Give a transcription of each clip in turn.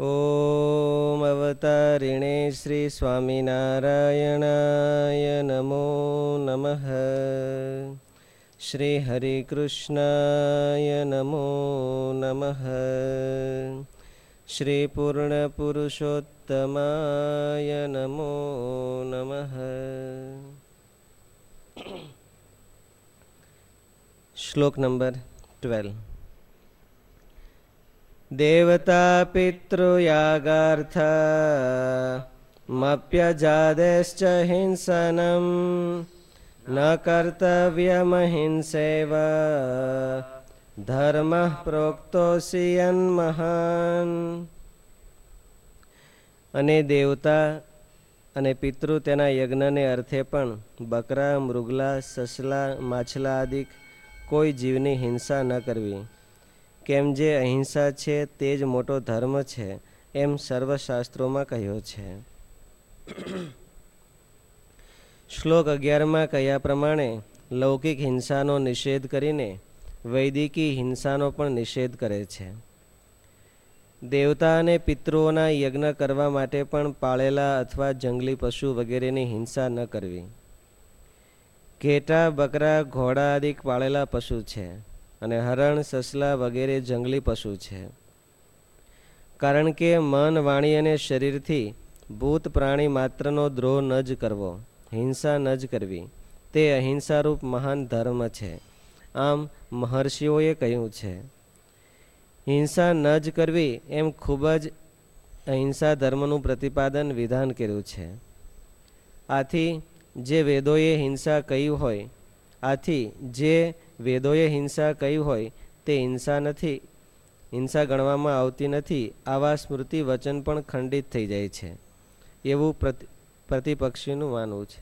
ॐ अवतारिणे श्रीस्वामिनारायणाय नमो नमः श्रीहरिकृष्णाय नमो नमः श्रीपूर्णपुरुषोत्तमाय नमो नमः श्लोक नंबर ट्वेल्व દેવતા પિતૃયાગાર્થ હિંસનમ ન કર્તવ્યમહિંસેવ ધર્મ પ્રોક્તોસિયન મહાન અને દેવતા અને પિતૃ તેના યજ્ઞને અર્થે પણ બકરા, મૃગલા, સસલા, માછલા આદિ કોઈ જીવની હિંસા ન કરવી. કેમ જે અહિંસા છે તે જ મોટો ધર્મ છે, એમ સર્વશાસ્ત્રોમાં કહ્યો છે. શ્લોક અગિયારમાં કહ્યા પ્રમાણે, લૌકિક હિંસાનો નિષેધ કરીને વૈદિકી હિંસાનો પણ નિષેધ કરે છે. દેવતા અને પિતૃઓના યજ્ઞ કરવા માટે પણ પાળેલા અથવા જંગલી પશુ વગેરેની હિંસા ન કરવી. ઘેટા, બકરા, ઘોડા આદિ પાળેલા પશુ છે. અને હરણ, સસલા વગેરે જંગલી પશુ છે. કારણ કે મન, વાણી અને શરીરથી ભૂત, પ્રાણી માત્રનો દ્રોહ ન જ કરવો, હિંસા ન જ કરવી, તે અહિંસારૂપ મહાન ધર્મ છે. આમ મહર્ષિઓએ કહ્યું છે, હિંસા ન જ કરવી એમ ખૂબ જ અહિંસા ધર્મનું પ્રતિપાદન વિધાન કર્યું છે. આથી જે વેદોએ હિંસા કહી હોય આથી જે વેદોએ હિંસા કહી હોય તે હિંસા નથી. હિંસા ગણવામાં આવતી નથી. આવા સ્મૃતિ વચન પણ ખંડિત થઈ જાય છે. એવું પ્રતિપક્ષીનું માનવું છે.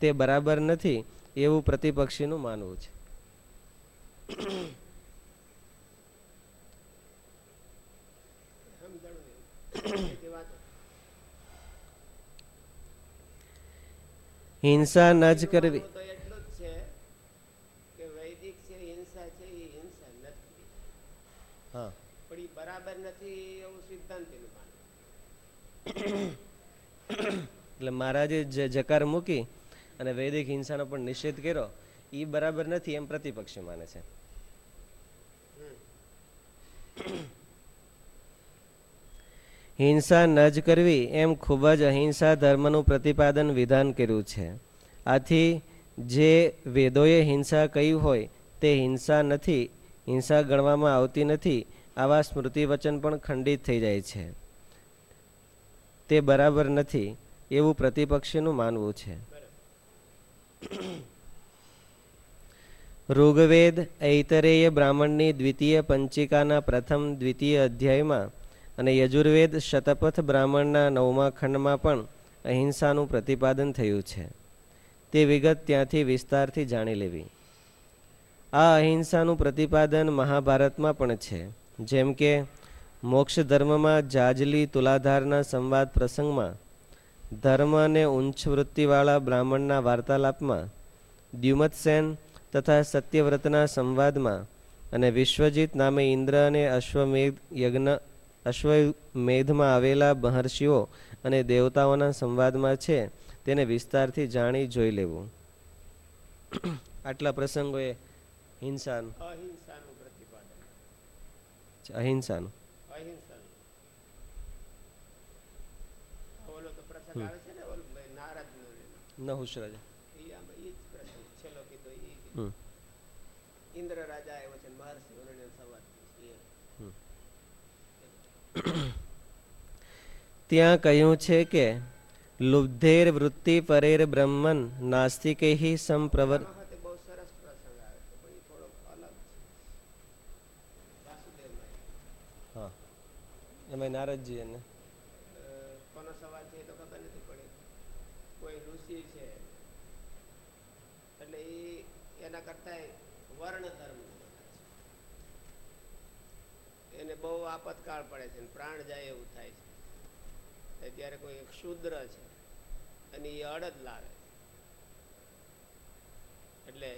તે બરાબર નથી. એવું પ્રતિપક્ષીનું માનવું છે. હિંસા ન જ કરવી તો એટલું જ છે કે વૈદિક છે હિંસા છે એ હિંસા નથી હા પણ એ બરાબર નથી એવું સિદ્ધાંતિનું માનવું એટલે મહારાજે જકાર મૂકી અને વૈદિક હિંસાનો પણ નિષેધ કર્યો એ બરાબર નથી એમ પ્રતિપક્ષ માને છે. હિંસા ન જ કરવી એમ ખૂબ જ અહિંસા ધર્મનું પ્રતિપાદન વિધાન કર્યું છે. આથી જે વેદોએ હિંસા કહી હોય તે હિંસા નથી, હિંસા ગણવામાં આવતી નથી, આવા સ્મૃતિ વચન પણ ખંડિત થઈ જાય છે. તે બરાબર નથી એવું પ્રતિપક્ષીનું માનવું છે. ઋગ્વેદ ઐતરેય બ્રાહ્મણની દ્વિતીય પંચિકાના પ્રથમ દ્વિતીય અધ્યાયમાં અને યજુર્વેદ શતપથ બ્રાહ્મણના નવમા ખંડમાં પણ અહિંસાનું પ્રતિપાદન થયું છે. તે વિગત ત્યાંથી વિસ્તારથી જાણી લેવી. આ અહિંસાનું પ્રતિપાદન મહાભારતમાં પણ છે. જેમ કે મોક્ષ ધર્મમાં જાજલી તુલાધારના સંવાદ પ્રસંગમાં ધર્મ અને ઉંચ વૃત્તિવાળા બ્રાહ્મણના વાર્તાલાપમાં દ્યુમતસેન તથા સત્યવ્રતના સંવાદમાં અને વિશ્વજીત નામે ઇન્દ્ર અને અશ્વમેધ યજ્ઞ અશ્વમેધમાં આવેલા મહર્ષિઓ અને દેવતાઓના સંવાદમાં છે તેને વિસ્તારથી જાણી જોઈ લેવું. આટલા પ્રસંગોએ હિંસાનું અહિંસાનું પ્રતિપાદન અહિંસાનું અહિંસાનું ઓલો તો પ્રસંગ આવે છે ને ઓલો નારદ નો ન હુશરજ એ આમાં ઈ જ પ્રસંગ છેલ્લો કીધો ઈ ત્યાં કહ્યું છે કે લુબ્ધેર વૃત્તિ પરેર બ્રહ્મન નાસ્તિકે સંપ્રવર એમાં નારદજી બહુ સરસ પ્રસંગ આવે છે પણ એ થોડોક અલગ છે વાસુદેવમાં હા એમાં નારદજી એને અ, કોનો સવાલ છે એ તો ખબર નથી પડી કોઈ ઋષિ છે એટલે એ એના કરતા વર્ણ ધર્મ એને બહુ આપતકાળ પડે છે પ્રાણ જાય એવું થાય છે. ત્યારે કોઈ એક શૂદ્ર છે, અને એ અડદ લાવે એટલે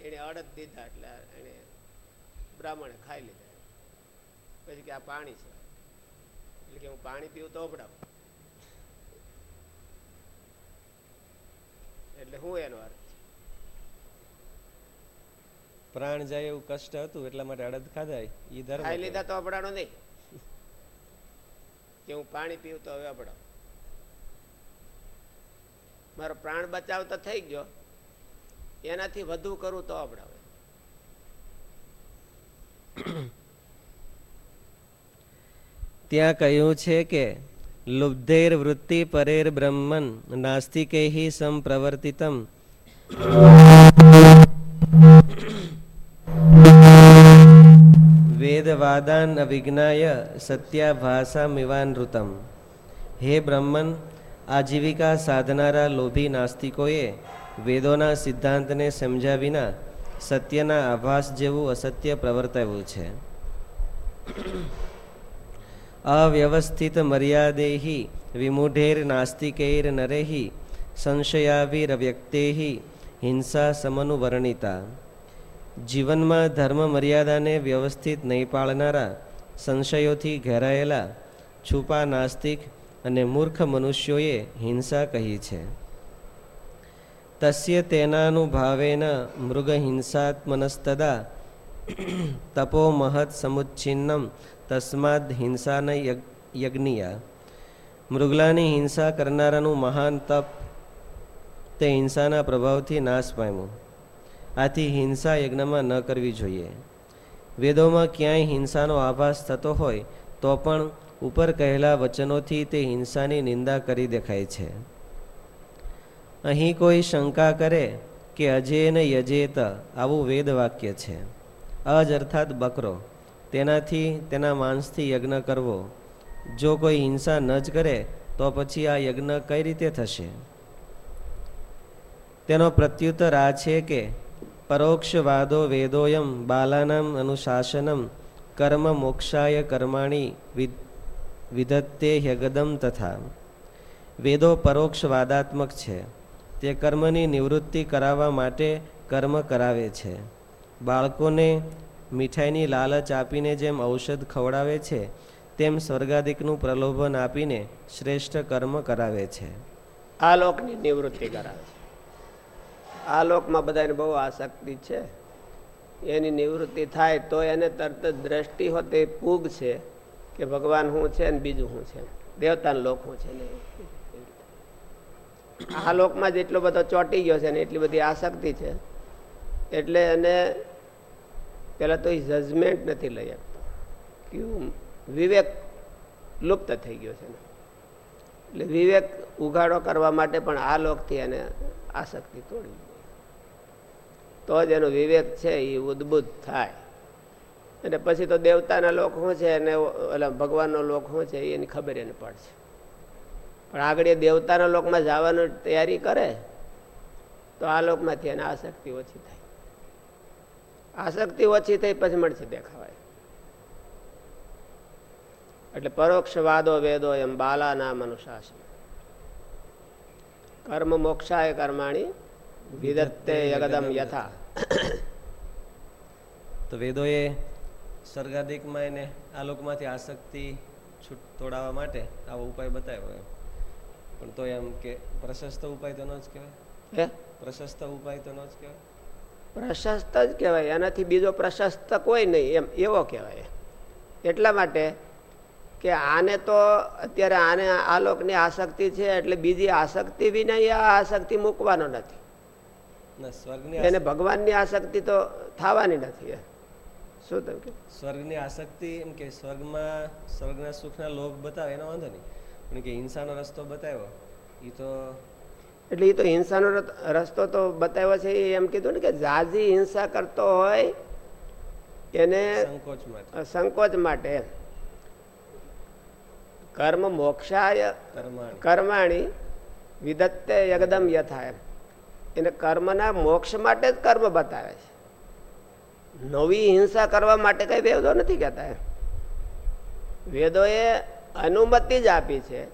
એને અડદ દીધા એટલે એને બ્રાહ્મણે ખાઈ લીધા. પછી કે આ પાણી છે. એટલે કે હું પાણી પીવું તો અપડાવ એટલે હું એનો અર્થ પ્રાણ જાય એવું કષ્ટ હતું એટલા માટે અડદ ખાધા એ ધર્મ ખાઈ લીધા તો અપડાણો નહીં. કે હું પાણી પીવું તો હવે અપડાવ મારો પ્રાણ બચાવ તો થઈ ગયો. એનાથી વધુ કરું તો અપડાવે ત્યાં કહ્યું છે કે લુબ્ધેર વૃત્તિ પરેર બ્રહ્મન નાસ્તિકે સંપ્રવર્તિતમ. વેદવાદાન અવિજ્ઞાય સત્યાભાષામિવાનૃતમ હે બ્રહ્મન આજીવિકા સાધનારા લોભી નાસ્તિકોએ વેદોના સિદ્ધાંતને સમજ્યા વિના સત્યના આભાસ જેવું અસત્ય પ્રવર્તાવ્યું છે અવ્યવસ્થિત મર્યાદેહી વિમૂઢેર નાસ્તિકૈર નરેહી સંશયાવિરવ્યક્તેહી હિંસા સમનુવર્ણિતા જીવનમાં ધર્મ મર્યાદાને વ્યવસ્થિત નહીં પાળનારા, સંશયોથી ઘેરાયેલા, છુપા નાસ્તિક અને મૂર્ખ મનુષ્યોએ હિંસા કહી છે. તસ્ય તેનાનુભાવેન મૃગહિંસાત્મનસ્તદા, તપો મહત સમુચ્છિન્નમ તસ્માદ હિંસાન યજ્ઞિયા. મૃગલાની હિંસા કરનારાનું મહાન તપ તે હિંસાના પ્રભાવથી નાશ પામ્યું. આથી હિંસા યજ્ઞમાં ન કરવી જોઈએ. વેદોમાં ક્યાંય હિંસાનો આભાસ થતો હોય, તો પણ ઉપર કહેલા વચનોથી તે હિંસાની નિંદા કરી દેખાય છે. અહીં કોઈ શંકા કરે કે અજેન યજેત આવું વેદ વાક્ય છે. અજ અર્થાત બકરો, તેનાથી તેના માંસથી યજ્ઞ કરવો. જો કોઈ હિંસા ન જ કરે, તો પછી આ યજ્ઞ કઈ રીતે થશે? તેનો પ્રત્યુત્તર આ છે કે પરોક્ષવાદો વેદોયમ બાલાનામ અનુશાસનમ કર્મ મોક્ષાય કર્માણી વિધત્તે યગદમ તથા વેદો પરોક્ષવાદાત્મક છે। તે કર્મની નિવૃત્તિ કરાવવા માટે કર્મ કરાવે છે। બાળકોને મીઠાઈની લાલચ આપીને જેમ ઔષધ ખવડાવે છે, તેમ સ્વર્ગાદિકનું પ્રલોભન આપીને શ્રેષ્ઠ કર્મ કરાવે છે. આ લોકની નિવૃત્તિ કરાવે છે. આ લોકમાં બધાને બહુ આસક્તિ છે. એની નિવૃત્તિ થાય તો એને તરત જ દ્રષ્ટિ હોતે પૂગ છે કે ભગવાન શું છે ને બીજું શું છે. દેવતાનો લોક શું છે ને આ લોકમાં જ એટલો બધો ચોંટી ગયો છે ને એટલી બધી આસક્તિ છે. એટલે એને પહેલાં તો એ જજમેન્ટ નથી લઈ શકતો કેવું વિવેક લુપ્ત થઈ ગયો છે એટલે વિવેક ઉઘાડો કરવા માટે પણ આ લોકથી એને આસક્તિ તોડવી તો જ એનો વિવેક છે એ ઉદ્બુદ્ધ થાય. અને પછી તો દેવતાના લોક શું છે અને એટલે ભગવાનનો લોક શું છે એની ખબર એને પડશે. પણ આગળ એ દેવતાના લોકમાં જવાની તૈયારી કરે, તો આ લોકમાંથી એને આસક્તિ ઓછી થાય. આસક્તિ ઓછી થઈ પછી મળશે દેખાવાય. એટલે પરોક્ષવાદો વેદો એમ બાલા નામ અનુશાસન. કર્મ મોક્ષાય કર્માણી વિદત્તે યગદમ યથા તો વેદોએ સ્વર્ગાદિકમાં એને આ લોકમાંથી આસક્તિ છૂટ તોડાવવા માટે આવો ઉપાય બતાવ્યો એમ. પણ તો એમ કે પ્રશસ્ત ઉપાય તો ન જ કહેવાય. પ્રશસ્ત ઉપાય તો ન જ કહેવાય. પ્રશસ્ત જ કહેવાય. એનાથી બીજો પ્રશસ્ત કોઈ નહીં. એમ એવો કહેવાય. એટલા માટે કે આને તો અત્યારે આને આ લોકની આસક્તિ છે એટલે બીજી આસક્તિ વિના આ આસક્તિ મૂકવાનો નથી. એને ભગવાનની આસક્તિ તો થવાની નથી શું તમે કે સ્વર્ગની આસક્તિ એમ કે સ્વર્ગમાં સ્વર્ગના સુખના લોભ બતાવે એનો વાંધો નહીં. પણ કે હિંસાનો રસ્તો બતાવ્યો એ તો એટલે એ તો હિંસાનો રસ્તો તો બતાવ્યો છે એ એમ કીધું ને કે જાજી હિંસા કરતો હોય એને સંકોચ માટે. સંકોચ માટે. કર્મ મોક્ષાય કર્માણી. વિદત્તે એકદમ યથા એમ. એને કર્મના મોક્ષ માટે જ કર્મ બતાવે છે. નવી હિંસા કરવા માટે કઈ વેદો નથી કહેતા વેદોએ અનુમતિ જ આપી છે.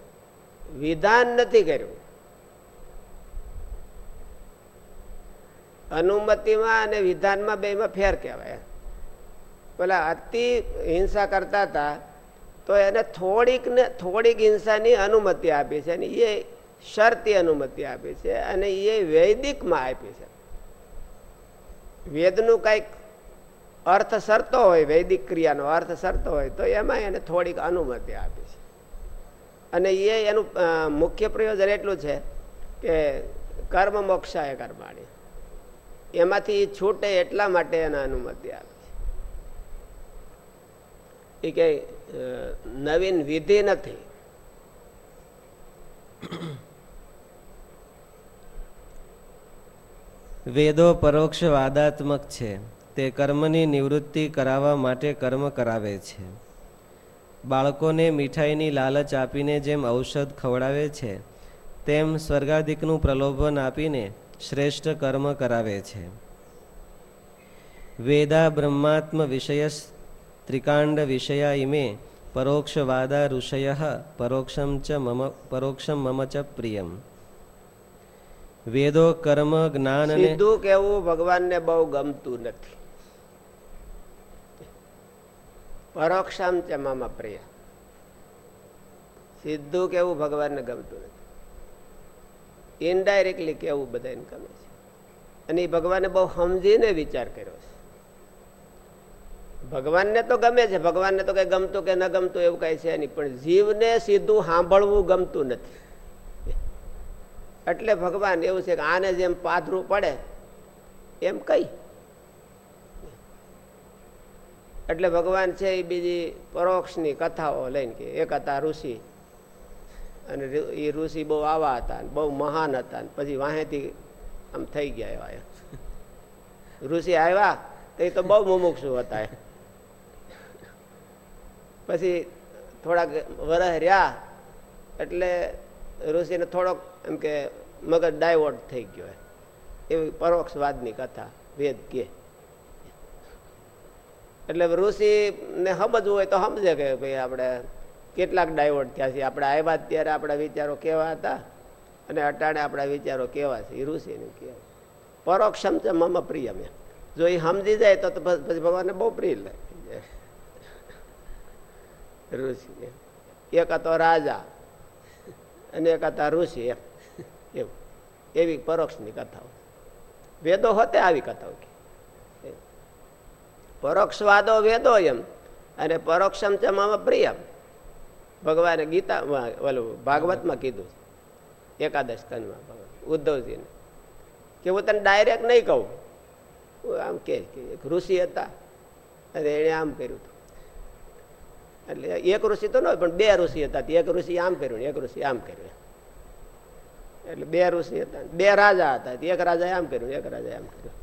વિધાન નથી કર્યું. અનુમતિમાં અને વિધાનમાં બેમાં ફેર કહેવાય પેલા અતિ હિંસા કરતા હતા તો એને થોડીક ને થોડીક હિંસાની અનુમતિ આપી છે અને એ શરતી અનુમતિ આપી છે અને એ વૈદિકમાં આપી છે. વેદનું કંઈક અર્થ સરતો હોય, વૈદિક ક્રિયાનો અર્થ સરતો હોય, તો એમાં એને થોડીક અનુમતિ આપી છે. અને એ એનું મુખ્ય પ્રયોજન એટલું છે કે કર્મ મોક્ષાએ કર્માણી. એમાંથી છૂટે એટલા માટે એને અનુમતિ આપે છે. એ કંઈ નવીન વિધિ નથી. વેદો પરોક્ષ વાદાત્મક છે. તે કર્મની નિવૃત્તિ કરાવવા માટે કર્મ કરાવે છે. બાળકોને મીઠાઈની લાલચ આપીને જેમ ઔષધ ખવડાવે છે, તેમ સ્વર્ગાધિકનું પ્રલોભન આપીને શ્રેષ્ઠ કર્મ કરાવે છે. વેદા બ્રહ્માત્મ વિષય ત્રિકાંડ વિષયા ઇમે પરોક્ષવાદા ઋષય પરોક્ષમ ચ મમ, પરોક્ષમ મમ ચ પ્રિયમ. વેદો, કર્મ, જ્ઞાન સીધું કેવું ભગવાનને બહુ ગમતું નથી. પરોક્ષામ ચ મમ પ્રિય. સીધું કેવું ભગવાનને ગમતું નથી. ઇનડાયરેક્ટલી કેવું બધાને ગમે છે. અને એ ભગવાને બહુ સમજીને વિચાર કર્યો છે. ભગવાનને તો ગમે છે, ભગવાનને તો કઈ ગમતું કે ન ગમતું એવું કઈ છે નહીં, પણ જીવને સીધું સાંભળવું ગમતું નથી. એટલે ભગવાન એવું છે કે આને જેમ પાથરું પડે, એમ કઈ. એટલે ભગવાન છે એ બીજી પરોક્ષની કથાઓ લઈને કે એક હતા ઋષિ. અને એ ઋષિ બહુ આવા હતા બહુ મહાન હતા પછી વાહેથી આમ થઈ ગયા એવા ઋષિ આવ્યા તો એ તો બહુ મુમુક્ષુ હતા પછી થોડાક વરસ રહ્યા એટલે ઋષિને થોડોક એમ કે મગજ ડાયવર્ટ થઈ ગયો એવી પરોક્ષવાદની કથા, વેદ કે. એટલે ઋષિ ને સમજવું હોય તો સમજે કે ભાઈ આપણે કેટલાક ડાયવર્ટ થયા છે. આપણે આવ્યા ત્યારે આપણા વિચારો કેવા હતા અને અટાણે આપણા વિચારો કેવા છે. એ ઋષિને કેવા પરોક્ષમ છે, મમ પ્રિય મેં જો એ સમજી જાય તો પછી ભગવાનને બહુ પ્રિય લાગે ઋષિ એક હતો રાજા અને એક હતા ઋષિ એમ. એવું. એવી પરોક્ષની કથાઓ. વેદો હોતે આવી કથાઓ કે. પરોક્ષવાદો વેદો એમ. અને પરોક્ષમ છે મમ પ્રિયમ. ભગવાને ગીતા ઓલું ભાગવતમાં કીધું. એકાદશ કનમાં ઉદ્ધવજીને. કે હું તને ડાયરેક્ટ નહીં કહું. આમ કે એક ઋષિ હતા. અને એણે આમ કર્યું હતું. એટલે એક ઋષિ તો ન હોય, પણ બે ઋષિ હતા. એક ઋષિ આમ કર્યું એક ઋષિ આમ કર્યું. એટલે બે ઋષિ હતા. બે રાજા હતા. એક રાજા આમ કર્યું, એક રાજા આમ કર્યું.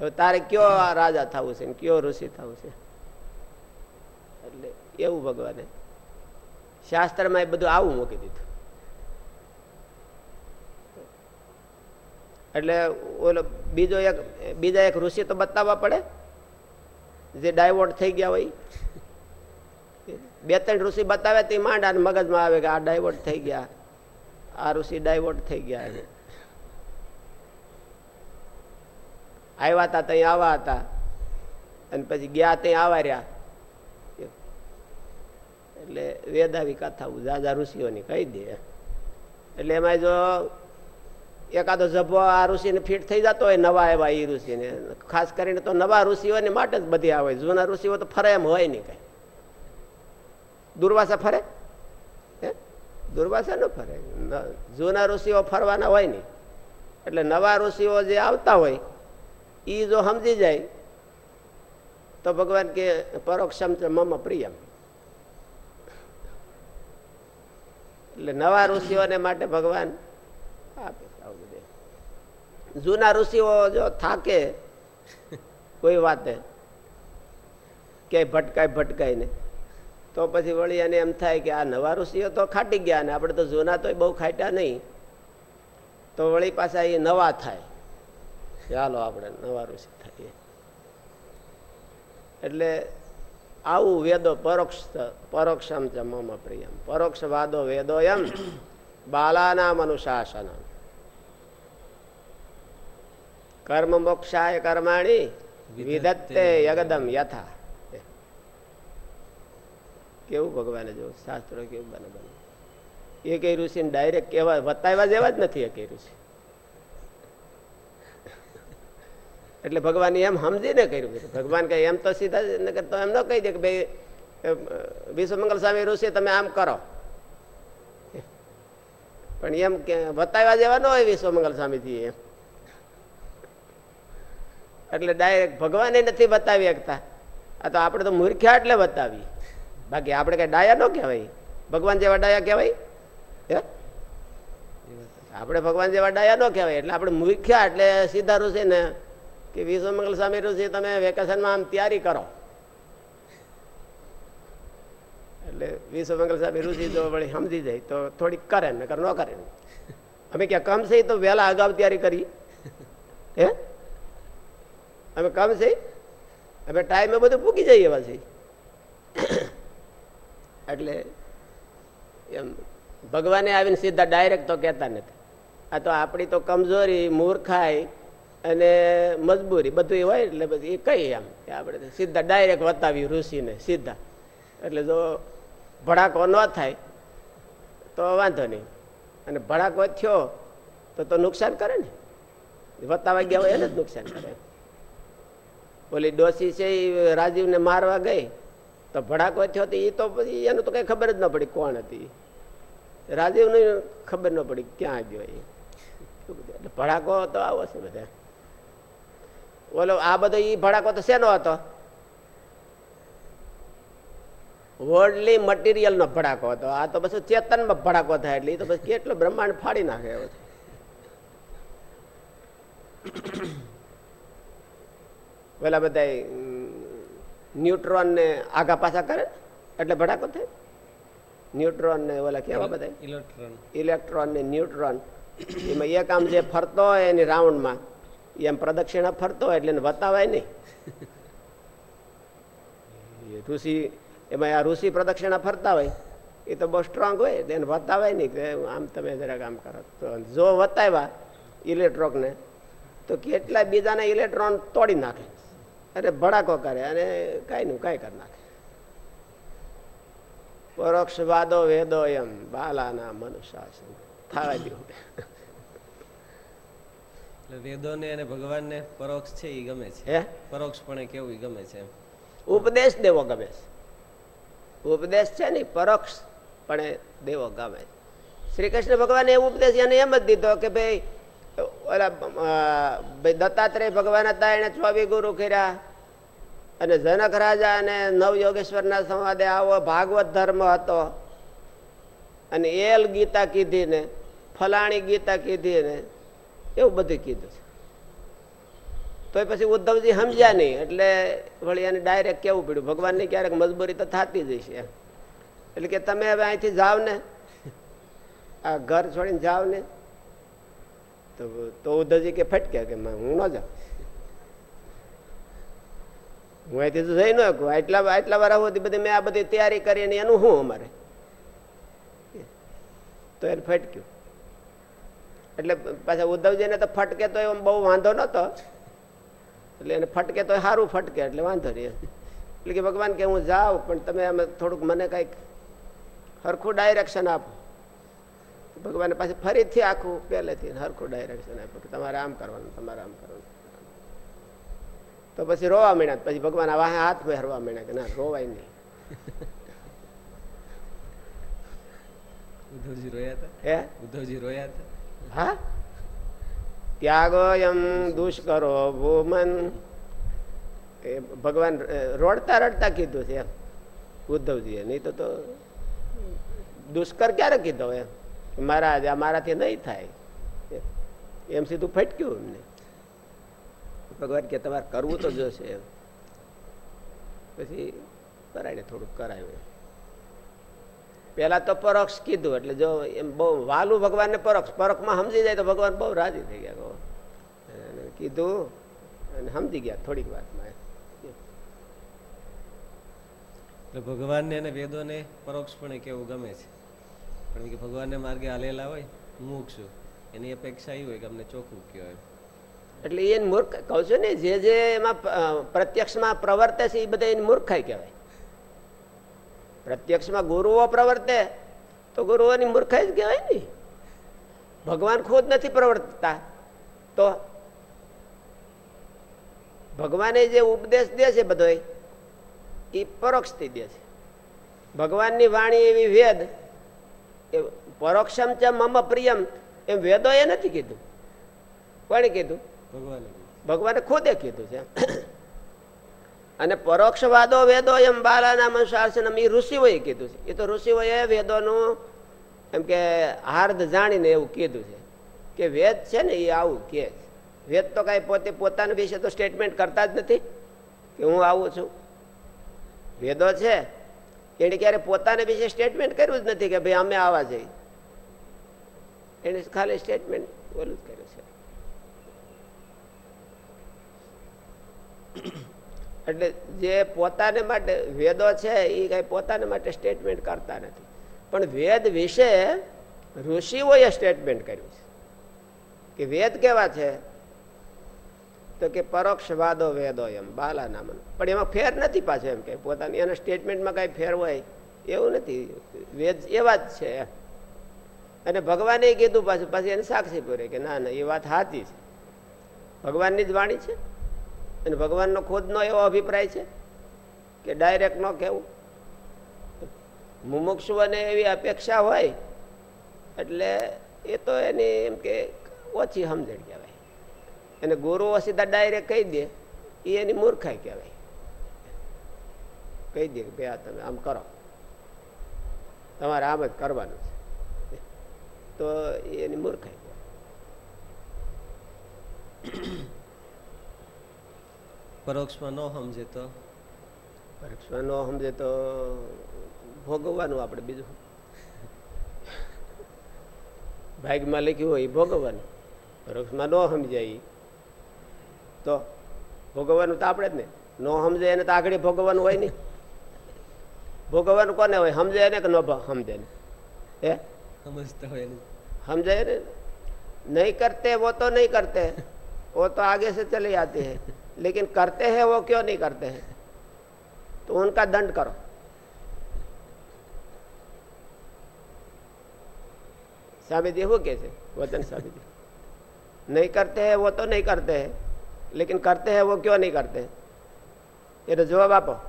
હવે તારે કયો રાજા થવું છે કયો ઋષિ થવું છે? એટલે એવું ભગવાને શાસ્ત્રમાં એ બધું આવું મૂકી દીધું. એટલે ઓલો બીજો એક, બીજા એક ઋષિ તો બતાવવા પડે. જે ડાયવોર્ટ થઈ ગયા હોય. બે ત્રણ ઋષિ બતાવે તે માંડ અને મગજમાં આવે કે આ ડાયવોર્ટ થઈ ગયા. આ ઋષિ ડાયવર્ટ થઈ ગયા આવ્યા હતા ત્યાં આવા હતા. અને પછી ગયા ત્યાં આવા રહ્યા. એટલે વેદાવી કથા જાજા ઋષિઓની કહી દે. એટલે એમાં જો એકાદો જભો આ ઋષિને ફિટ થઈ જતો હોય, નવા એવા એ ઋષિને. ખાસ કરીને તો નવા ઋષિઓને માટે જ બધી આવે. જૂના ઋષિઓ તો ફરે એમ હોય નહીં કઈ. દુર્વાસા ફરે? દુર્વાસા ન ફરે. જૂના ઋષિઓ ફરવાના હોય ને, એટલે નવા ઋષિઓ જે આવતા હોય એ જો સમજી જાય, તો ભગવાન કે પરોક્ષમ મમ પ્રિયમ. એટલે નવા ઋષિઓને માટે ભગવાન જૂના ઋષિઓ જો થાકે, કોઈ વાતે, ક્યાંય ભટકાય ભટકાય ને તો પછી વળી એને એમ થાય કે આ નવા ઋષિઓ તો ખાટી ગયા ને આપણે તો જૂના તો બહુ ખાટ્યા નહીં. તો વળી પાછા એ નવા થાય. ચાલો આપણે નવા ઋષિ થઈએ. એટલે આવું વેદો પરોક્ષ, પરોક્ષમ ચ મમ પ્રિયમ. પરોક્ષ વાદો વેદો એમ બાલાનામ અનુશાસન કર્મ મોક્ષાય કર્માણી વિધત્તે યગદમ યથા. કેવું ભગવાને જો શાસ્ત્રો કેવું બને બને. એ કઈ ઋષિ ડાયરેક્ટ કેવા વતાવ્યા જેવા જ નથી એ કઈ ઋષિ એટલે ભગવાન એમ સમજીને કર્યું ભગવાન કઈ એમ તો સીધા જ નકર તો એમ ન કહી દે કે ભાઈ વિશ્વમંગલ સ્વામી ઋષિ, તમે આમ કરો. પણ એમ કે બતાવ્યા જેવા ન હોય વિશ્વમંગલ સ્વામીજી એમ. એટલે ડાયરેક્ટ ભગવાને નથી બતાવી શકતા. આ તો આપણે તો મૂર્ખ્યા એટલે બતાવી બાકી આપણે કઈ ડાયા ન કહેવાય. ભગવાન જેવા ડાયા કહેવાય? હે? આપણે ભગવાન જેવા ડાયા ન કહેવાય. એટલે આપણે મુખ્યા એટલે સીધા ઋષિ ને કે વિશ્વમંગલ સ્વામી ઋષિ તમે વેકેશનમાં આમ તૈયારી કરો. એટલે વિશ્વમંગલ સ્વામી ઋષિ જો વળી સમજી જાય, તો થોડીક કરે ને ન કરે અમે ક્યાં કમ છે તો વહેલા અગાઉ તૈયારી કરી. હે? અમે કમ છે અમે ટાઈમે બધું પૂકી જઈએ એવા છે એટલે એમ ભગવાને આવીને સીધા ડાયરેક્ટ તો કહેતા નથી. આ તો આપણી તો કમજોરી, મૂર્ખાઈ અને મજબૂરી બધું હોય એટલે બધું એ કઈ એમ કે આપણે સીધા ડાયરેક્ટ વતાવી ઋષિને સીધા. એટલે જો ભડાકો ન થાય તો વાંધો નહીં. અને ભડાકો થયો તો તો નુકસાન કરે ને. વતાવા ગયા હોય એને જ નુકસાન કરે. ઓલી ડોસી છે એ રાજીવને મારવા ગઈ. તો ભડાકો થયો એ તો પછી એનું તો કઈ ખબર જ ન પડી કોણ હતી. રાજીવને ખબર ન પડી ક્યાં ગયો એ. ભડાકો તો આવો છે બધા. ઓલો આ બધો ઈ ભડાકો તો શેનો હતો? વર્લ્ડલી મટીરિયલ નો ભડાકો હતો. આ તો પછી ચેતનમાં ભડાકો થાય એટલે એ તો પછી કેટલો બ્રહ્માંડ ફાડી નાખે એવો છે. પેલા બધા ન્યુટ્રોન ને આગા પાછા કરે? એટલે ભડાકો થાય? ન્યુટ્રોન ને ઓલા કેવા બધા ઇલેક્ટ્રોન ઇલેક્ટ્રોન. ને ન્યુટ્રોન. એમાં એક આમ જે ફરતો હોય એની રાઉન્ડમાં એમ પ્રદક્ષિણા ફરતો હોય એટલે વતાવાય નહીં. ઋષિ એમાં આ ઋષિ પ્રદક્ષિણા ફરતા હોય એ તો બહુ સ્ટ્રોંગ હોય એને વતાવાય નહીં. કે આમ તમે જરાક આમ કરો. તો જો વતાવ્યા ઇલેક્ટ્રોકને તો કેટલા બીજાના ઇલેક્ટ્રોન તોડી નાખે. અને ભડાકો કરે અને કાંઈ નું કાંઈ કરી નાખે. પરોક્ષ વાદો વેદો એમ બાલાના થવા દઉં એટલે વેદોને અને ભગવાનને પરોક્ષ છે એ ગમે છે. પરોક્ષપણે કેવું ગમે છે ઉપદેશ દેવો ગમે છે. ઉપદેશ છે ને પરોક્ષ પણ દેવો ગમે છે. શ્રી કૃષ્ણ ભગવાને ઉપદેશ એને એમ જ દીધો કે ભાઈ ઓલા દત્તાત્રેય ભગવાન હતા એને ચોવી ગુરુ કર્યા. અને જનક રાજા અને નવ યોગેશ્વરના સંવાદે આવો ભાગવત ધર્મ હતો. અને એલ ગીતા કીધી ને ફલાણી ગીતા કીધી ને એવું બધું કીધું. છે તો પછી ઉદ્ધવજી સમજ્યા નહીં, એટલે વળી એને ડાયરેક્ટ કેવું પડ્યું? ભગવાનની ક્યારેક મજબૂરી તો થતી જ છે. એટલે કે તમે હવે અહીંથી જાઓ ને આ ઘર છોડીને જાઓ ને તો ઉદ્ધવજી કે ફટકે કે હું ન જાઉં. હું અહીંથી તો જઈ ન શકું. આટલા આટલા વાર સુધી બધી મેં આ બધી તૈયારી કરી અને એનું શું અમારે? તો એને ફટક્યું. એટલે પાછા ઉદ્ધવજીને તો ફટકે તો એમ બહુ વાંધો નહોતો. એટલે એને ફટકે તો સારું ફટકે, એટલે વાંધો નહીં એટલે કે ભગવાન કે હું જાઉં, પણ તમે આમાં થોડુંક મને કંઈક સરખું ડાયરેક્શન આપો. ભગવાને પાછી ફરીથી આખું પહેલેથી હરખું ડાયરેક્શન આપ્યું કે તમારે આમ કરવાનું તમારે આમ કરવાનું. તો પછી રોવા માંડ્યા પછી ભગવાન આ વાહે હાથ ફેરવા માંડ્યા કે ના રોવાય નહીં. ઉદ્ધવજી રોયા હતા? હે? ઉદ્ધવજી રોયા હતા? હા? ત્યાગોયમ દુષ્કરો ભૂમન. એ ભગવાન અ, રોડતા રડતા કીધું છે એમ. ઉદ્ધવજીએ. નહીં તો તો દુષ્કર ક્યારે કીધો એમ? કે મહારાજ, આ મારાથી નહીં થાય. એમ. સીધું ફટક્યું એમને. ભગવાન કે તમારે કરવું તો જોશે એમ. પછી કરાય થોડુંક કરાવ્યું. પેલા તો પરોક્ષ કીધું, એટલે જો એમ બહુ વાલું ભગવાનને પરોક્ષ, પરોક્ષમાં સમજી જાય તો ભગવાન બહુ રાજી થઈ ગયા કીધું અને સમજી ગયા થોડીક વાતમાં એટલે ભગવાનને અને વેદોને પરોક્ષપણે કેવું ગમે છે? પણ કે ભગવાનને માર્ગે હાલેલા હોય મુક્ષુ એની અપેક્ષા એ હોય કે અમને ચોખ્ખું કયો એમ એટલે એ મૂર્ખ, કહું છું ને, જે જે એમાં પ્રત્યક્ષમાં પ્રવર્તે છે, એ બધા એની મૂર્ખાઈ કહેવાય. પ્રત્યક્ષમાં ગુરુઓ પ્રવર્તે, તો ગુરુઓની મૂર્ખાઈ જ કહેવાય ને. ભગવાન ખુદ નથી પ્રવર્તતા. તો ભગવાને જે ઉપદેશ દે છે બધો એ પરોક્ષથી દે છે. ભગવાનની વાણી એવી વેદ એ પરોક્ષમ છે મમ પ્રિયમ. એમ વેદો એ નથી કીધું. કોણે કીધું? ભગવાન ભગવાને ખુદે કીધું છે. અને પરોક્ષવાદો વેદો એમ બાલાના મનુશાસનમ એ ઋષિઓએ કીધું છે. એ તો ઋષિઓએ વેદોનું એમ કે હાર્દ જાણીને એવું કીધું છે કે વેદ છે ને એ આવું કે વેદ તો કાંઈ પોતે પોતાના વિશે તો સ્ટેટમેન્ટ કરતા જ નથી કે હું આવું છું. વેદો છે એને ક્યારે પોતાના વિશે સ્ટેટમેન્ટ કર્યું જ નથી કે ભાઈ અમે આવા જઈએ એને ખાલી સ્ટેટમેન્ટ ઓલું જ કર્યું છે. એટલે જે પોતાને માટે વેદો છે એ કઈ પોતાને માટે સ્ટેટમેન્ટ કરતા નથી. પણ વેદ વિશે ઋષિઓએ સ્ટેટમેન્ટ કર્યું છે. કે વેદ કેવા છે? તો કે પરોક્ષ વાદો વેદો એમ બાલા નામન પણ એમાં ફેર નથી પાછો એમ કે પોતાની એના સ્ટેટમેન્ટમાં કઈ ફેર હોય, એવું નથી. વેદ એવા જ છે. અને ભગવાને કીધું પાછું, પાછી એને સાક્ષી પૂરે કે ના ના, એ વાત સાચી છે. ભગવાનની જ વાણી છે. અને ભગવાનનો ખુદનો એવો અભિપ્રાય છે કે ડાયરેક્ટ ન કહેવું મુમુક્ષુઓને એવી અપેક્ષા હોય, એટલે એ તો એની એમ કે ઓછી સમજણ કહેવાય. અને ગુરુઓ સીધા ડાયરેક્ટ કહી દે એ એની મૂર્ખાઈ કહેવાય. કહી દે કે ભાઈ આ તમે આમ કરો. તમારે આમ જ કરવાનું છે. તો એ એની મૂર્ખાઈ પરોક્ષમાં ન સમજે તો? પરોક્ષમાં ન સમજે તો ભોગવવાનું આપણે બીજું. ભાગમાં લખ્યું હોય એ ભોગવવાનું. પરોક્ષમાં ન સમજાય તો ભોગવવાનું તો આપણે જ ને ન સમજે એને તો આગળ ભોગવવાનું હોય નહીં ભોગવવાનું કોને હોય સમજે એને કે ન ભ- સમજે ને હે સમજતા હોય નહીં समझे ने नहीं करते वो तो नहीं करते वो तो आगे से चले आते हैं लेकिन करते हैं वो क्यों नहीं करते हैं तो उनका दंड करो साबित हो कैसे वचन साबित नहीं करते हैं वो तो नहीं करते हैं लेकिन करते हैं वो क्यों नहीं करते? ये तो जवाब आप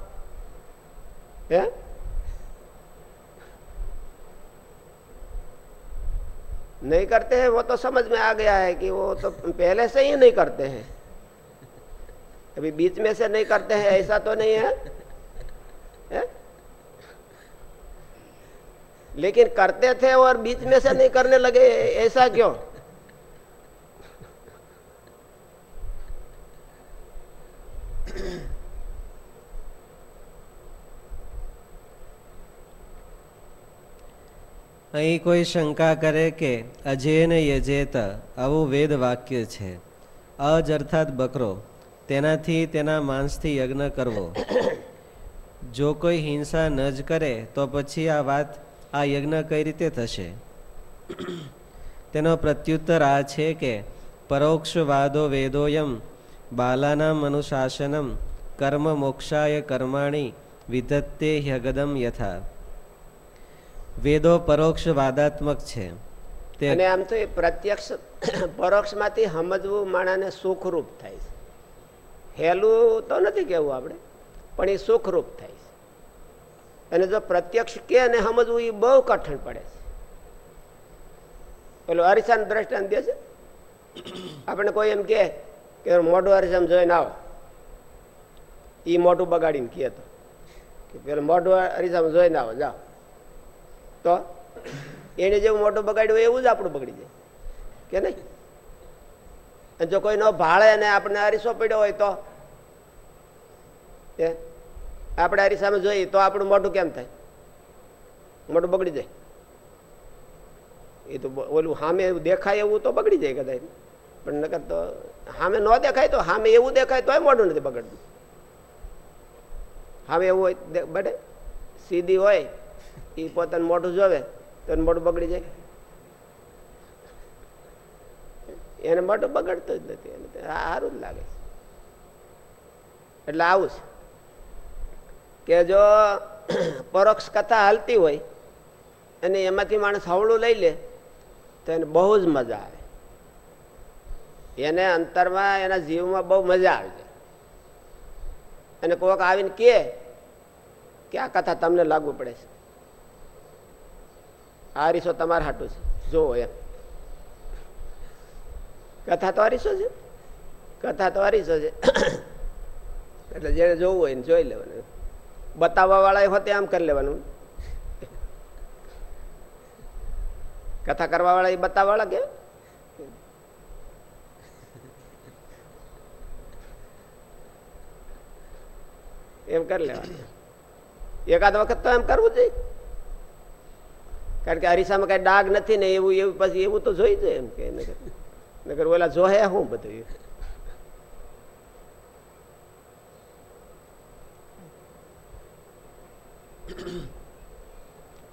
नहीं करते हैं वो तो समझ में आ गया है कि वो तो पहले से ही नहीं करते हैं। अभी बीच में से नहीं करते हैं ऐसा तो नहीं है, है? लेकिन करते थे और बीच में से नहीं करने लगे ऐसा क्यों? અહીં કોઈ શંકા કરે કે અજેન યજેત આવું વેદ વાક્ય છે. અજ અર્થાત બકરો, તેનાથી તેના માંસથી યજ્ઞ કરવો. જો કોઈ હિંસા ન જ કરે, તો પછી આ વાત, આ યજ્ઞ કઈ રીતે થશે? તેનો પ્રત્યુત્તર આ છે કે પરોક્ષવાદો વેદોયમ બાલાનામ અનુશાસનમ કર્મ મોક્ષાય કર્માણી વિધત્તે હ્યગદમ યથા વેદો પરોક્ષ વાદાત્મક છે અને આમ તો એ પ્રત્યક્ષ પરોક્ષમાંથી સમજવું માણાને સુખરૂપ થાય છે. હેલું તો નથી કેવું આપણે, પણ એ સુખરૂપ થાય છે. અને જો પ્રત્યક્ષ કે અને સમજવું એ બહુ કઠણ પડે છે. પેલું અરીસાનું દ્રષ્ટાંત દે છે. આપણે કોઈ એમ કે કે મોઢું અરીસામાં જોઈને આવો. એ મોઢું બગાડીને કહે તો કે પેલું મોઢું અરીસામાં જોઈને આવો જાઓ તો એને જેવું મોટું બગાડ્યું હોય એવું જ આપણું બગડી જાય. કે નહીં? જો કોઈ નો ભાળે અને આપણે અરીસો પડ્યો હોય તો? એ આપણે અરીસામાં જોઈએ તો આપણું મોઢું કેમ થાય? મોઢું બગડી જાય. એ તો ઓલું સામે દેખાય એવું તો બગડી જાય કદાચ. પણ નકર તો સામે ન દેખાય તો સામે એવું દેખાય તોય મોઢું નથી બગડતું. સામે એવું હોય બટે સીધી હોય એ પોતાનું મોઢું જોવે તો મોઢું બગડી જાય. એને મોઢું બગડતું જ નથી, એને સારું જ લાગે એટલે આવું છે. કે જો પરોક્ષ કથા હાલતી હોય અને એમાંથી માણસ હવળું લઈ લે, તો એને બહુ જ મજા આવે. એને અંતરમાં એના જીવમાં બહુ મજા આવે છે. અને કોઈક આવીને કે આ કથા તમને લાગુ પડે છે. આ રીસો તમારે હાટું છે. જોવો એમ. કથા તો અરીસો છે. કથા તો અરીસો છે. એટલે જેને જોવું હોય ને જોઈ લેવાનું. બતાવવા વાળા હોતે આમ કરી લેવાનું. કથા કરવા વાળા એ બતાવવા વાળા કે એમ કરી લેવાનું. એકાદ વખત તો એમ કરવું જોઈએ. કારણ કે અરીસામાં કઈ ડાઘ નથી ને એવું એવું, પછી એવું તો જોઈ જાય એમ કે નગર ઓલા જોહે હું બધું.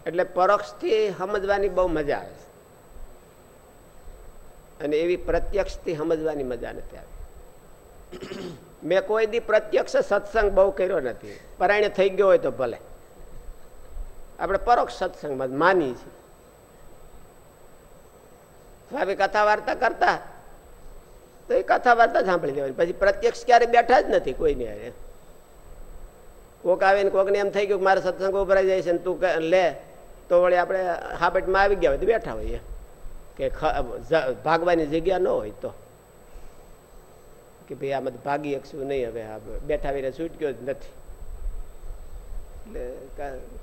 એટલે પરોક્ષથી સમજવાની બહુ મજા આવે અને એવી પ્રત્યક્ષથી સમજવાની મજા નથી આવી. મેં કોઈ દી પ્રત્યક્ષ સત્સંગ બહુ કર્યો નથી. પરાયણે થઈ ગયો હોય તો ભલે. આપણે પરોક્ષ સત્સંગમાં માની છીએ. સ્વામી કથા વાર્તા કરતા. તો એ કથા વાર્તા સાંભળી લેવાની. પછી પ્રત્યક્ષ ક્યારે બેઠા જ નથી કોઈને હારે. કોક આવે ને કોકને એમ થઈ ગયું કે મારે સત્સંગ ઉભરાઈ જાય છે ને તું લે. તો વળી આપણે હાપેટમાં આવી ગયા હોય તો બેઠા હોઈએ. કે ભાગવાની જગ્યા ન હોય તો. કે ભાઈ આમાં ભાગી શકશું નહીં હવે આ બેઠા વીરે છૂટક્યો જ નથી. એટલે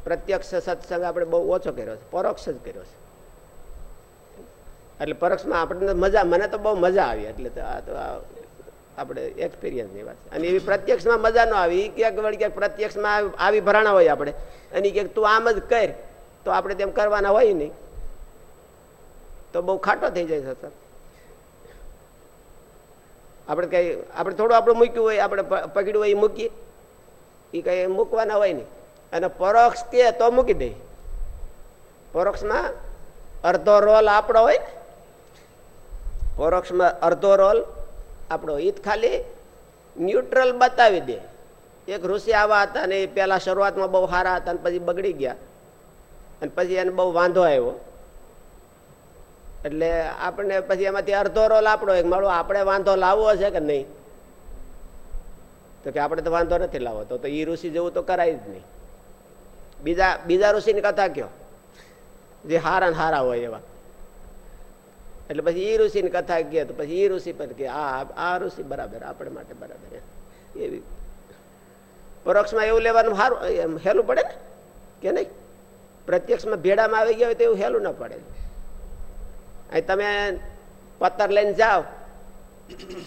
પ્રત્યક્ષ સત્સંગ આપણે બહુ ઓછો કર્યો છે, પરોક્ષ જ કર્યો છે. એટલે પરોક્ષમાં આપણને મજા, મને તો બહુ મજા આવી, એટલે આ, તો આપણે એક્સપિરિયન્સની વાત અને એવી પ્રત્યક્ષમાં મજા ન આવી ક્યાંક વળી ક્યાંક પ્રત્યક્ષમાં આવી ભરાણા હોય આપણે. અને ક્યાંક તું આમ જ કર, તો આપણે તેમ કરવાના હોય નહીં. તો બહુ ખાટો થઈ જાય સતત આપણે કઈ, આપણે થોડું આપણું મૂક્યું હોય, આપણે પકડ્યું હોય એ મૂકીએ. એ કઈ મૂકવાના હોય નહીં. અને પરોક્ષ કે તો મૂકી દે. પરોક્ષમાં અડધો રોલ આપણો હોય. ને પરોક્ષમાં અડધો રોલ આપણો. ઈદ ખાલી ન્યુટ્રલ બતાવી દે. એક ઋષિ આવા હતા ને એ પહેલા શરૂઆતમાં બહુ સારા હતા અને પછી બગડી ગયા. અને પછી એને બહુ વાંધો આવ્યો. એટલે આપણને પછી એમાંથી અડધો રોલ આપણો એક મળો આપણે વાંધો લાવવો છે કે નહીં? તો કે આપણે તો વાંધો નથી લાવવો, તો એ ઋષિ જેવું તો કરાય જ નહીં. બીજા બીજા ઋષિની કથા કયો? જે હારા હારા હોય એવા. એટલે પછી ઈ ઋષિની કથા કહે તો પછી ઈ ઋષિ પર કે આ આ ઋષિ બરાબર, આપણે માટે બરાબર એવી. પરોક્ષમાં એવું લેવાનું સારું એમ હેલું પડે ને? કે નહીં? પ્રત્યક્ષમાં ભેડામાં આવી ગયા હોય તો એવું હેલું ના પડે. તમે પથ્થર લઈને જાઓ.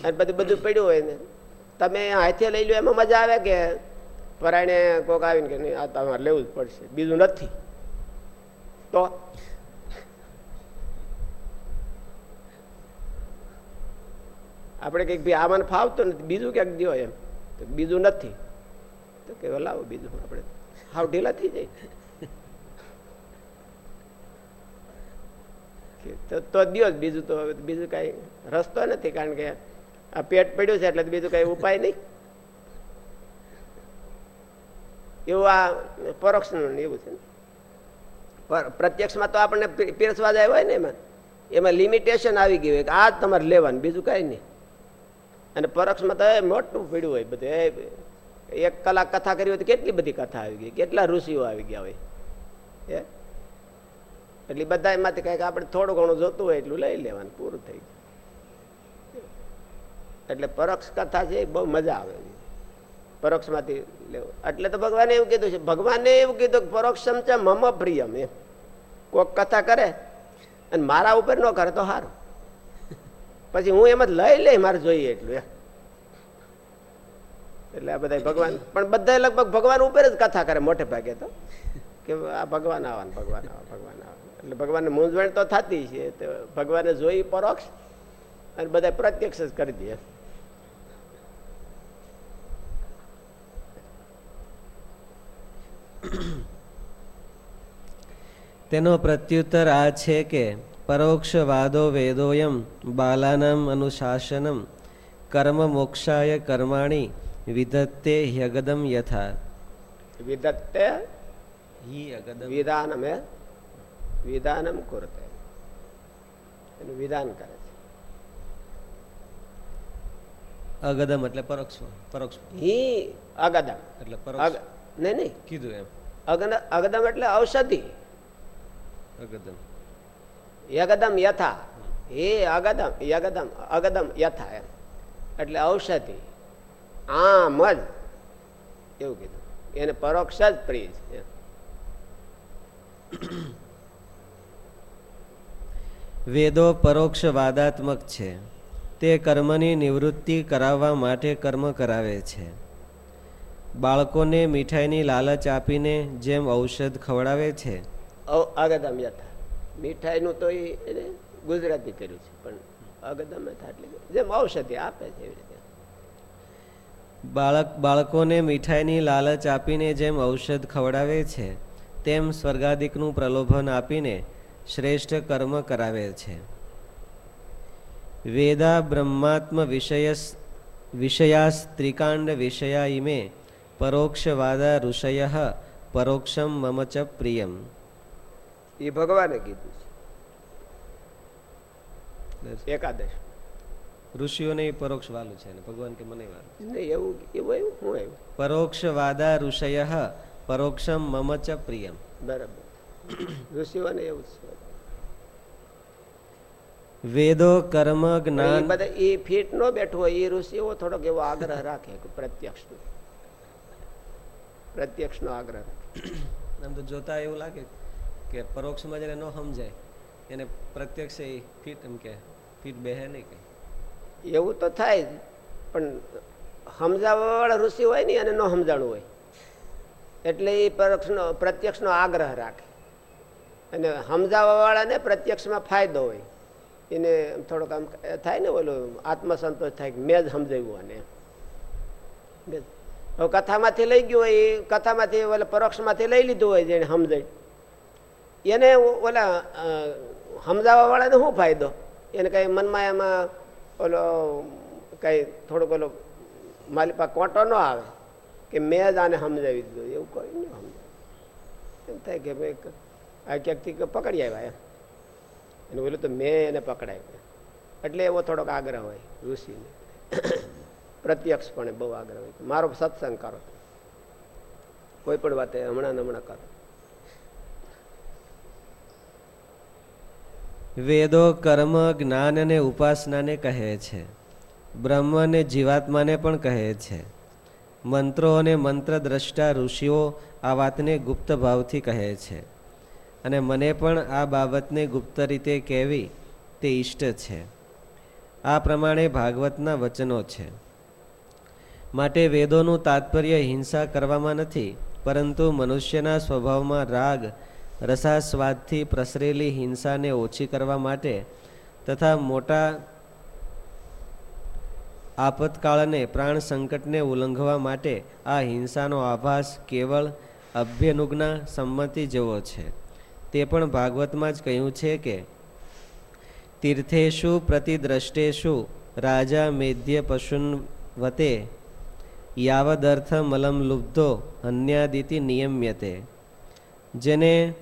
અને બધું બધું પડ્યું હોય ને. તમે હાથે લઈ લો, એમાં મજા આવે કે પરાયણે કોક આવીને કે નહીં, આ તમારે લેવું જ પડશે. બીજું નથી. તો? આપણે કંઈક ભાઈ આમાં ફાવતું નથી. બીજું ક્યાંક દો એમ. બીજું નથી. તો કે લાવો બીજું આપણે. હાવ ઢીલા થઈ જાય. કે તો દ્યો બીજું તો હવે બીજું કાંઈ રસ્તો નથી, કારણ કે આ પેટ પડ્યું છે એટલે બીજું કાંઈ ઉપાય નહીં. એવું આ પરોક્ષનું એવું છે પ્રત્યક્ષમાં તો આપણને પીરસવા જાય હોય ને એમાં. એમાં લિમિટેશન આવી ગયું હોય આ તમારે લેવાનું, બીજું કાંઈ નહીં. અને પરોક્ષમાં તો મોટું પીડ્યું હોય બધું. એક કલાક કથા કરી હોય તો કેટલી બધી કથા આવી ગઈ, કેટલા ઋષિઓ આવી ગયા હોય. એટલે બધા એમાંથી કંઈક આપણે થોડું ઘણું જોતું હોય એટલું લઈ લેવાનું, પૂરું થઈ એટલે પરોક્ષ કથા છે એ બહુ મજા આવે. પરોક્ષમાંથી લેવું. એટલે તો ભગવાને એવું કીધું છે, ભગવાને એવું કીધું કે પરોક્ષમ છે મમ પ્રિયમ એમ. કોક કથા કરે અને મારા ઉપર ન કરે તો સારું પછી હું એમ જ લઈ લઈ મારે જોઈએ એટલું એમ. એટલે આ બધા ભગવાન, પણ બધા લગભગ ભગવાન ઉપર જ કથા કરે મોટે ભાગે તો. કે આ ભગવાન આવા ભગવાન આવા ભગવાન આવા. એટલે ભગવાનને મૂંઝવણ તો થતી છે તો ભગવાને જોઈ પરોક્ષ અને બધા પ્રત્યક્ષ જ કરી દે. તેનો પ્રત્યુત્તર આ છે કે પરોક્ષ વાદો વેદોયમ બાલાનમ અનુશાસનમ કર્મ મોક્ષાય કર્માણી વિધત્તે હ્યગદમ યથા. વિધત્તે વિધાનમે વિધાનમ કુરતે. એનું વિધાન કરે છે. અગદમ એટલે પરોક્ષ પરોક્ષ. હી અગદમ. એટલે પરોક્ષ. નહીં નહીં. કીધું એમ. અગદમ એટલે ઔષધિ. અગદમ. યગદમ યથા. હે અગદમ યગદમ અગદમ યથા એમ. એટલે ઔષધિ. આમ જ. એવું કીધું. એને પરોક્ષ જ પ્રિય છે. વેદો પરોક્ષ વાદાત્મક છે. તે કર્મની નિવૃત્તિ કરાવવા માટે કર્મ કરાવે છે. બાળકોને મીઠાઈની લાલચ આપીને જેમ ઔષધ ખવડાવે છે. અગદમ યથા. મીઠાઈનું તો એને ગુજરાતી કર્યું છે પણ અગદમ યથા એટલે જેમ ઔષધિ આપે છે એવી રીતે. બાળક બાળકોને મીઠાઈની લાલચ આપીને જેમ ઔષધ ખવડાવે છે તેમ સ્વર્ગાદિકનું પ્રલોભન આપીને શ્રેષ્ઠ કર્મ કરાવે છે. વેદા બ્રહ્માત્મ વિષયસ વિષયાસ ત્રિકાંડ વિષયા ઇમે પરોક્ષવાદા ઋષય પરોક્ષમ મમ ચ પ્રિયમ. એ ભગવાને કીધું છે. એકાદશ. ઋષિઓને પરોક્ષ વાલું છે ભગવાન કે મને વાલું? એવું એવું એવું હું આવ્યું પરોક્ષવાદા ઋષય પરોક્ષમ મમ ચ પ્રિયમ. બરાબર. ઋષિઓને એવું છે. વેદો કર્મ જ્ઞાન. બધા એ ફીટ નો બેઠો હોય એ ઋષિઓ થોડોક એવો આગ્રહ રાખે પ્રત્યક્ષ પ્રત્યક્ષ પ્રત્યક્ષ નો આગ્રહ. આમ તો જોતા એવું લાગે કે પરોક્ષમાં જેને ન સમજાય એને પ્રત્યક્ષ એ ફીટ એમ કે ફીટ બેહે નહીં કે એવું તો થાય પણ સમજાવવા વાળા ઋષિ હોય ને અને ન સમજાણું હોય. એટલે એ પરોક્ષનો પ્રત્યક્ષનો આગ્રહ રાખે. અને સમજાવવા વાળાને પ્રત્યક્ષમાં ફાયદો હોય. એને થોડોક આમ થાય ને ઓલું આત્મસંતોષ થાય કે મેં જ સમજાવ્યું જ. હવે કથામાંથી લઈ ગયું હોય, એ કથામાંથી ઓલા પરોક્ષમાંથી લઈ લીધું હોય જેને સમજાય એને ઓલા સમજાવવાવાળાને શું ફાયદો? એને કંઈ મનમાં એમાં ઓલો કંઈ થોડોક ઓલો મારી પાસે કોટો ન આવે કે મેં જ આને સમજાવી દીધું. એવું કોઈ નહીં સમજાય એમ થાય કે ભાઈ, આ ક્યાંકથી પકડી આવ્યા એમ. અને ઓલું તો મેં એને પકડાયું એટલે એવો થોડોક આગ્રહ હોય ઋષિને. પ્રત્યક્ષપણે બહુ આગ્રહ હોય. મારો સત્સંગ કરો કોઈ પણ વાતે હમણાં હમણાં કરો. વેદો કર્મ, જ્ઞાન અને ઉપાસનાને કહે છે. બ્રહ્મ અને જીવાત્માને પણ કહે છે. મંત્રો અને મંત્ર દ્રષ્ટા ઋષિઓ આ વાતને ગુપ્ત ભાવથી કહે છે. અને મને પણ આ બાબતને ગુપ્ત રીતે કહેવી તે ઈષ્ટ છે. આ પ્રમાણે ભાગવતના વચનો છે. માટે વેદોનું તાત્પર્ય હિંસા કરવામાં નથી, પરંતુ મનુષ્યના સ્વભાવમાં રાગ, રસાસ્વાદથી પ્રસરેલી હિંસાને ઓછી કરવા માટે તથા મોટા આપતકાળને પ્રાણ સંકટને ઉલ્લંઘવા માટે આ હિંસાનો આભાસ કેવળ અભ્યનુજ્ઞા સંમતિ જેવો છે. તે પણ ભાગવતમાં જ કહ્યું છે કે, તીર્થેશુ પ્રતિદ્રષ્ટેશુ રાજા મેધ્ય પશુન વતે, યાવદર્થ મલમ લુબ્ધો અન્યાદિતિ નિયમ્યતે. જેને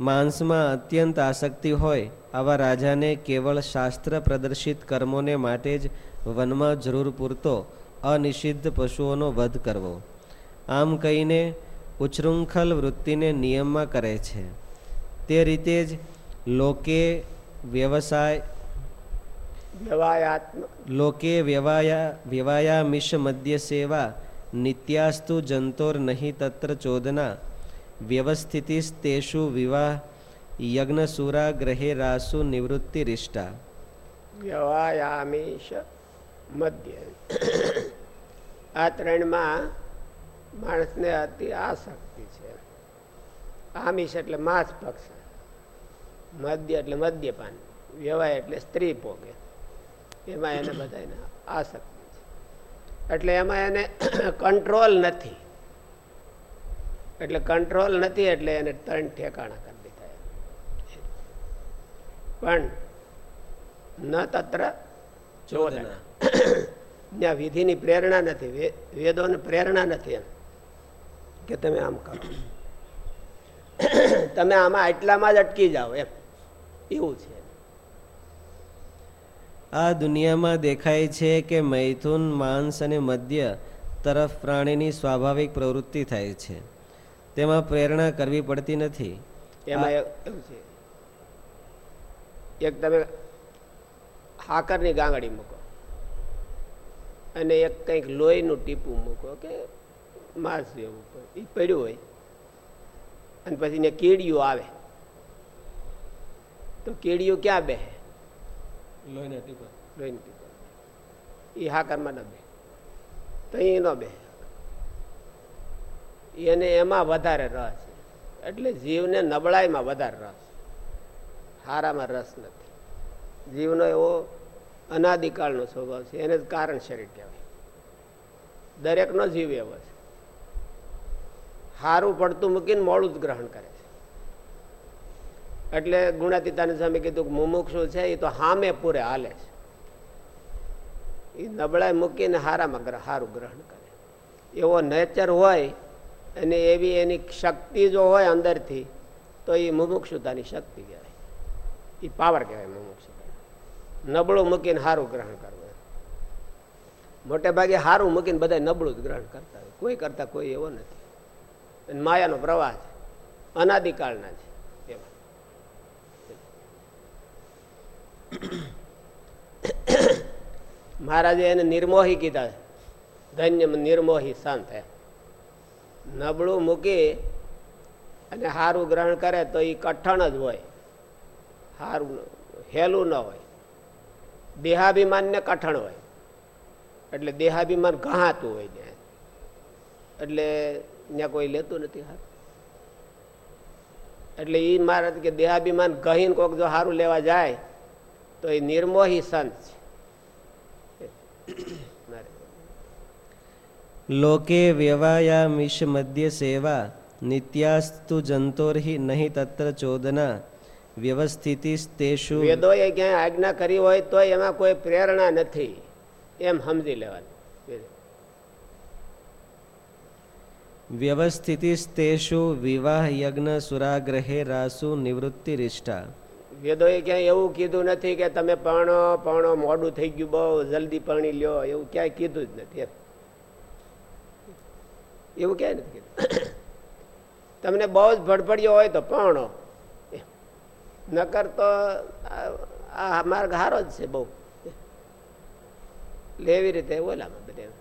માંસમાં અત્યંત આસક્તિ હોય, આવા રાજાને કેવળ શાસ્ત્ર પ્રદર્શિત કર્મોને માટે જ વનમાં જરૂર પૂરતો અનિષિદ્ધ પશુઓનો વધ કરવો. આમ કહીને ઉચ્છૃંખલ વૃત્તિને નિયમમાં કરે છે. તે રીતે જ લોકે વ્યવસાય લોકે વ્યવાયા વ્યવાયામિષ મધ્ય સેવા નિત્યાસ્તુ જંતોર નહીં તત્ર ચોદના વ્યવસ્થિતિસ્તેષુ વિવાહ યજ્ઞસુરા ગ્રહે રાસુ નિવૃત્તિરિષ્ટા. વ્યવાયામીશ મધ્ય આ ત્રણમાં માણસને અતિ આસક્તિ છે આમીશ એટલે માંસ પક્ષ. મદ્ય એટલે મદ્યપાન. વ્યવહાર એટલે સ્ત્રી પોગે. એમાં એને બધાને આસક્તિ છે. એટલે એમાં એને કંટ્રોલ નથી. એટલે કંટ્રોલ નથી એટલે એને ત્રણ ઠેકાણા કરી દીધા પણ ન તત્ર ચોદના ત્યાં વિધિની પ્રેરણા નથી. વેદોની પ્રેરણા નથી એમ. કે તમે આમ કરો. તમે આમાં આટલામાં જ અટકી જાઓ એમ. એવું છે. આ દુનિયામાં દેખાય છે કે મૈથુન માંસ અને મધ્ય તરફ પ્રાણીની સ્વાભાવિક પ્રવૃત્તિ થાય છે. તેમાં પ્રેરણા કરવી પડતી નથી. એમાં એવું છે. એક તમે હાકરની ગાંગડી મૂકો. અને એક કંઈક લોહીનું ટીપું મૂકો કે માંસ જેવું એ પડ્યું હોય. અને પછી ને કીડિયું આવે. તો કીડિયું ક્યાં બેહે? લોહીનું ટીપું. એ હાકરમાં ન બે તો એ ન બે એને એમાં વધારે રસ એટલે જીવને નબળાઈમાં વધારે રસ. હારામાં રસ નથી. જીવનો એવો અનાદિકાળનો સ્વભાવ છે. એને જ કારણ શરીર કહેવાય. દરેકનો જીવ એવો છે. હારું પડતું મૂકીને મોડું જ ગ્રહણ કરે છે. એટલે ગુણાતીતાની સામે કીધું કે મુમુક્ષુ છે એ તો હામે પૂરે હાલે છે. એ નબળાઈ મૂકીને હારામાં સારું હારું ગ્રહણ કરે. એવો નેચર હોય અને એવી એની શક્તિ જો હોય અંદરથી, તો એ મુમુક્ષુતાની શક્તિ કહેવાય. એ પાવર કહેવાય મુમુક્ષુતા નબળું મૂકીને સારું ગ્રહણ કરવું મોટે ભાગે સારું મૂકીને બધા નબળું જ ગ્રહણ કરતા હોય. કોઈ કરતા કોઈ એવો નથી. માયાનો પ્રવાહ છે. અનાદિકાળના છે. મહારાજે એને નિર્મોહી કીધા ધન્ય નિર્મોહી એમ નબળું મૂકી અને સારું ગ્રહણ કરે તો એ કઠણ જ હોય. સારું હેલું ન હોય. દેહાભિમાનને કઠણ હોય. એટલે દેહાભિમાન ગહાતું હોય ત્યાં. એટલે ત્યાં કોઈ લેતું નથી હારું એટલે એ મારા કે દેહાભિમાન કહીને કોઈક જો સારું લેવા જાય તો એ નિર્મોહી સંત છે. લોકે વ્યવાયામિષ મધ્ય સેવા નિત્યાસ્તુ જંતોર્હિ નહીં તત્ર ચોદના વ્યવસ્થિતિસ્તેષુ વેદોએ ક્યાંય આજ્ઞા કરી હોય તો એમાં કોઈ પ્રેરણા નથી. એમ સમજી લેવાનું. વ્યવસ્થિતિસ્તેષુ વિવાહ યજ્ઞ સુરાગ્રહે રાસુ નિવૃત્તિરિષ્ટા વેદોએ ક્યાંય એવું કીધું નથી કે તમે પરણો પરણો મોડું થઈ ગયું, બહુ જલ્દી પરણી લ્યો, એવું ક્યાંય કીધું જ નથી એવું ક્યાંય નથી તમને બહુ જ ભડભડ્યો હોય તો પરણો નકર તો આ- આ માર્ગ હારો જ છે બહુ. એટલે એવી રીતે ઓલામાં બધે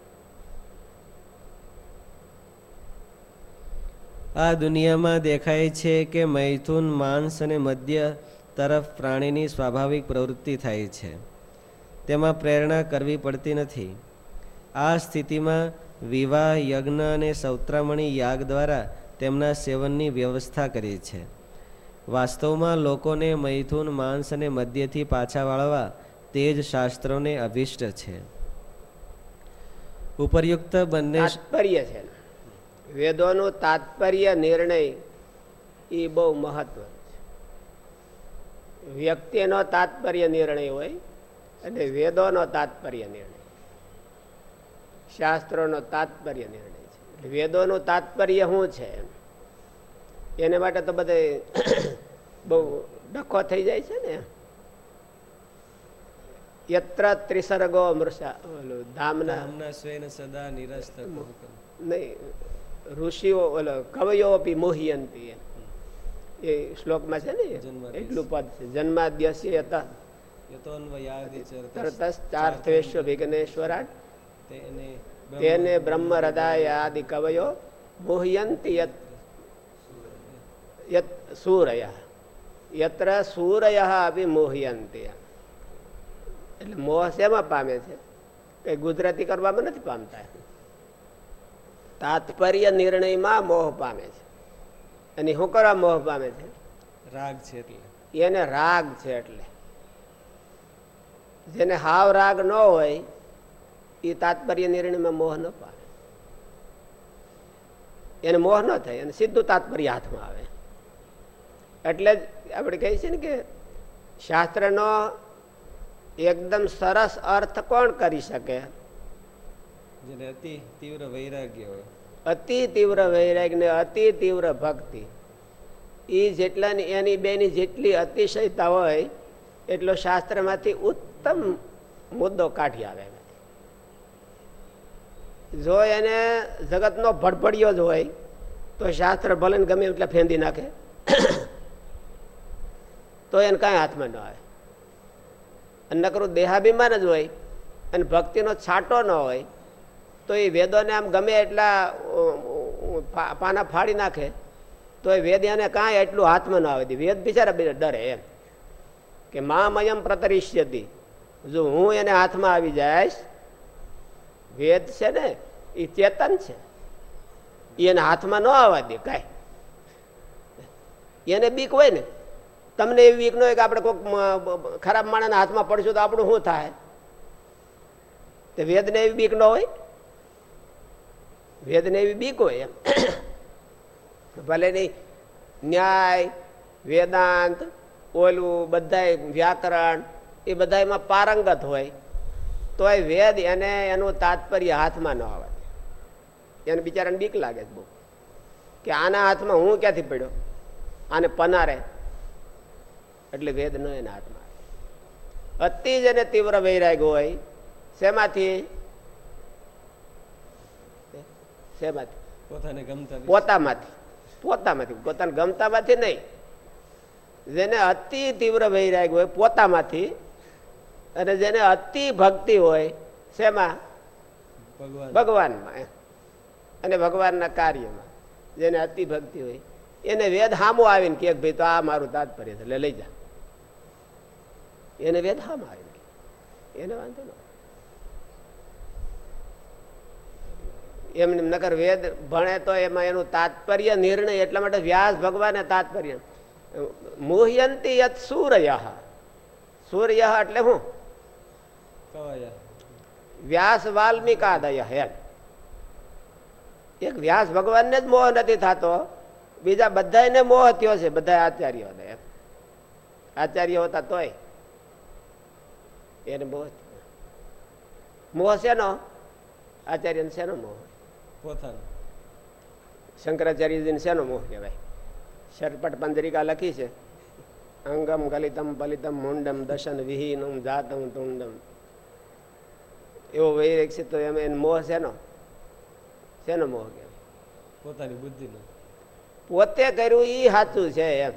આ દુનિયામાં દેખાય છે કે મૈથુન માંસ અને મધ્ય તરફ પ્રાણીની સ્વાભાવિક પ્રવૃત્તિ થાય છે. તેમાં પ્રેરણા કરવી પડતી નથી. આ સ્થિતિમાં વિવાહ, યજ્ઞ અને સૌત્રામણી યાગ દ્વારા તેમના સેવનની વ્યવસ્થા કરી છે. વાસ્તવમાં લોકોને મૈથુન માંસ અને મધ્યથી પાછા વાળવા તે જ શાસ્ત્રોને અભિષ્ટ છે. ઉપરયુક્ત બંને છે વેદોનું તાત્પર્ય નિર્ણય એ બહુ મહત્વ છે. વ્યક્તિનો તાત્પર્ય નિર્ણય હોય અને વેદોનો તાત્પર્ય નિર્ણય. શાસ્ત્રોનો તાત્પર્ય નિર્ણય છે. એટલે વેદોનું તાત્પર્ય શું છે? એને માટે તો બધે બહુ ડખો થઈ જાય છે ને. યત્ર ત્રિસર્ગો મૃષા ધામના સદા નિરસ્ત નહીં ઋષિઓ ઓલો કવયો અપી મોહિયંતી. એ. શ્લોકમાં છે ને એટલું પદ છે. જન્માદ્યસ્ય યત યતોન્વયાદિચરતસ્ત ચાર્થવેશ્વ વિઘ્નેશ્વરાટ તેને તેને બ્રહ્મ હૃદય આદિ કવયો મોહયંતી યત યત સૂરય. યત્ર સૂરય અપી મોહયંતી એટલે મોહ શેમાં પામે છે? કઈ ગુજરાતી કરવામાં નથી પામતા? તાત્પર્ય નિર્ણયમાં મોહ પામે છે. અને શું કરવા મોહ પામે છે? રાગ છે એટલે. એને રાગ છે એટલે. જેને હાવ રાગ ન હોય એ તાત્પર્ય નિર્ણયમાં મોહ ન પામે. એને મોહ ન થાય અને સીધું તાત્પર્ય હાથમાં આવે. એટલે જ આપણે કહીએ છીએ ને કે શાસ્ત્રનો એકદમ સરસ અર્થ કોણ કરી શકે? જેને અતિ તીવ્ર વૈરાગ્ય હોય. અતિ તીવ્ર વૈરાગ્ય ને અતિ તીવ્ર ભક્તિ. એ જેટલા એની બેની જેટલી અતિશયતા હોય, એટલો શાસ્ત્રમાંથી ઉત્તમ મુદ્દો કાઢી આવે જો એને જગતનો ભડભડિયો જ હોય, તો શાસ્ત્ર ભલે ગમે એટલે ફેંદી નાખે. તો એને કાંઈ હાથમાં ન આવે. અને નકરું દેહાભિમાન જ હોય, અને ભક્તિનો છાંટો ન હોય તો એ વેદોને આમ ગમે એટલા પાના ફાડી નાખે, તો એ વેદ એને કાંઈ એટલું હાથમાં ન આવે. વેદ બિચારા ડરે એમ. કે મામયમ પ્રતરિષ્યતી. જો હું એને હાથમાં આવી જઈશ, વેદ છે ને એ ચેતન છે. એને હાથમાં ન આવવા દે કાંઈ. એને બીક હોય ને, તમને એવી બીક ન હોય કે આપણે કોઈક ખરાબ માણસના હાથમાં પડશું તો આપણું શું થાય? તે વેદને એવી બીક ન હોય? વેદને એવી બીક હોય એમ ભલે નહીં, ન્યાય, વેદાંત, ઓલું બધાય વ્યાકરણ, એ બધામાં પારંગત હોય તો એ વેદ એને એનું તાત્પર્ય હાથમાં ન આવે. એને બિચારાને બીક લાગે છે બહુ. કે આના હાથમાં હું ક્યાંથી પડ્યો? આને પનારે. એટલે વેદ નો એના હાથમાં. અતિ જ એને તીવ્ર વૈરાગ હોય, શેમાંથી? શેમાંથી? પોતાને ગમતા પોતામાંથી. પોતામાંથી. પોતાને ગમતામાંથી નહીં. જેને અતિ તીવ્ર વૈરાગ હોય પોતામાંથી અને જેને અતિ ભક્તિ હોય શેમાં? ભગવાનમાં. અને ભગવાનના કાર્યમાં. જેને અતિ ભક્તિ હોય એને વેદ હામો આવીને કે ભાઈ તો આ મારું તાત્પર્ય છે. એટલે લઈ જા. એને વેદ હામો આવીને એને વાંધો ન એમને નગર વેદ ભણે તો એમાં એનું તાત્પર્ય નિર્ણય એટલા માટે વ્યાસ ભગવાને તાત્પર્ય. મુહ્યંતી યત સૂર્ય. સૂર્ય એટલે હું? વ્યાસ વાલ્મિકાદય હેલ એક વ્યાસ ભગવાનને જ મોહ નથી થતો. બીજા બધાને મોહ થયો છે બધા આચાર્યોને એમ. આચાર્ય હોતા તોય. એને મોહ મોહ શેનો? આચાર્યને શેનો મોહ? પોતાનો શંકરાચાર્યજીને શેનો મોહ કહેવાય? શરપટ લખી છે. અંગમ ગલિતમ પલિતમ મુંડમ દશન વિહીનમ જાતમ તુંડમ. એવો વૈરેક છે તો એમ એને મોહ શેનો? શેનો મોહ કહેવાય? પોતાની બુદ્ધિનો. પોતે કર્યું એ સાચું છે એમ.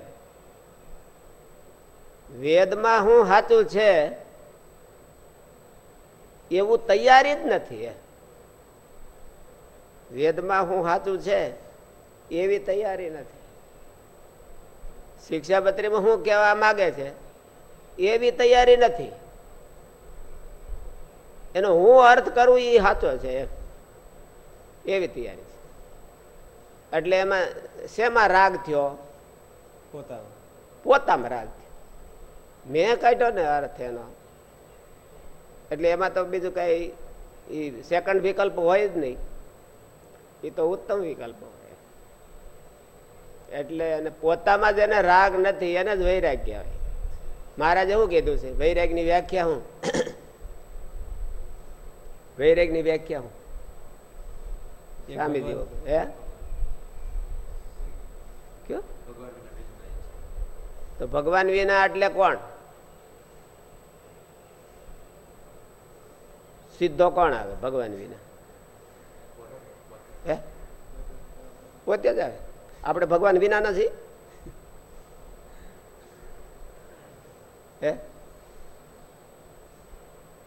વેદમાં હું સાચું છે એવું તૈયારી જ નથી એમ. વેદમાં હું સાચું છે એવી તૈયારી નથી. શિક્ષાપત્રીમાં હું કહેવા માંગે છે એવી તૈયારી નથી. એનો હું અર્થ કરું એ સાચો છે એવી તૈયારી છે. એટલે એમાં શેમાં રાગ થયો? પોતાનો પોતામાં રાગ થયો. મેં કાઢ્યો ને અર્થ એનો. એટલે એમાં તો બીજું કઈ સેકન્ડ વિકલ્પ હોય જ નહીં. એ તો ઉત્તમ વિકલ્પ હોય. એટલે અને પોતામાં જેને રાગ નથી એને જ વૈરાગ કહેવાય મહારાજે શું કીધું છે? વૈરાગની વ્યાખ્યા હું? વૈરાગની વ્યાખ્યા હું? દીવો હે? કયો? તો ભગવાન વિના એટલે કોણ? સીધો કોણ આવે? ભગવાન વિના હે પોતે જ આવે. આપણે ભગવાન વિના નથી. હે?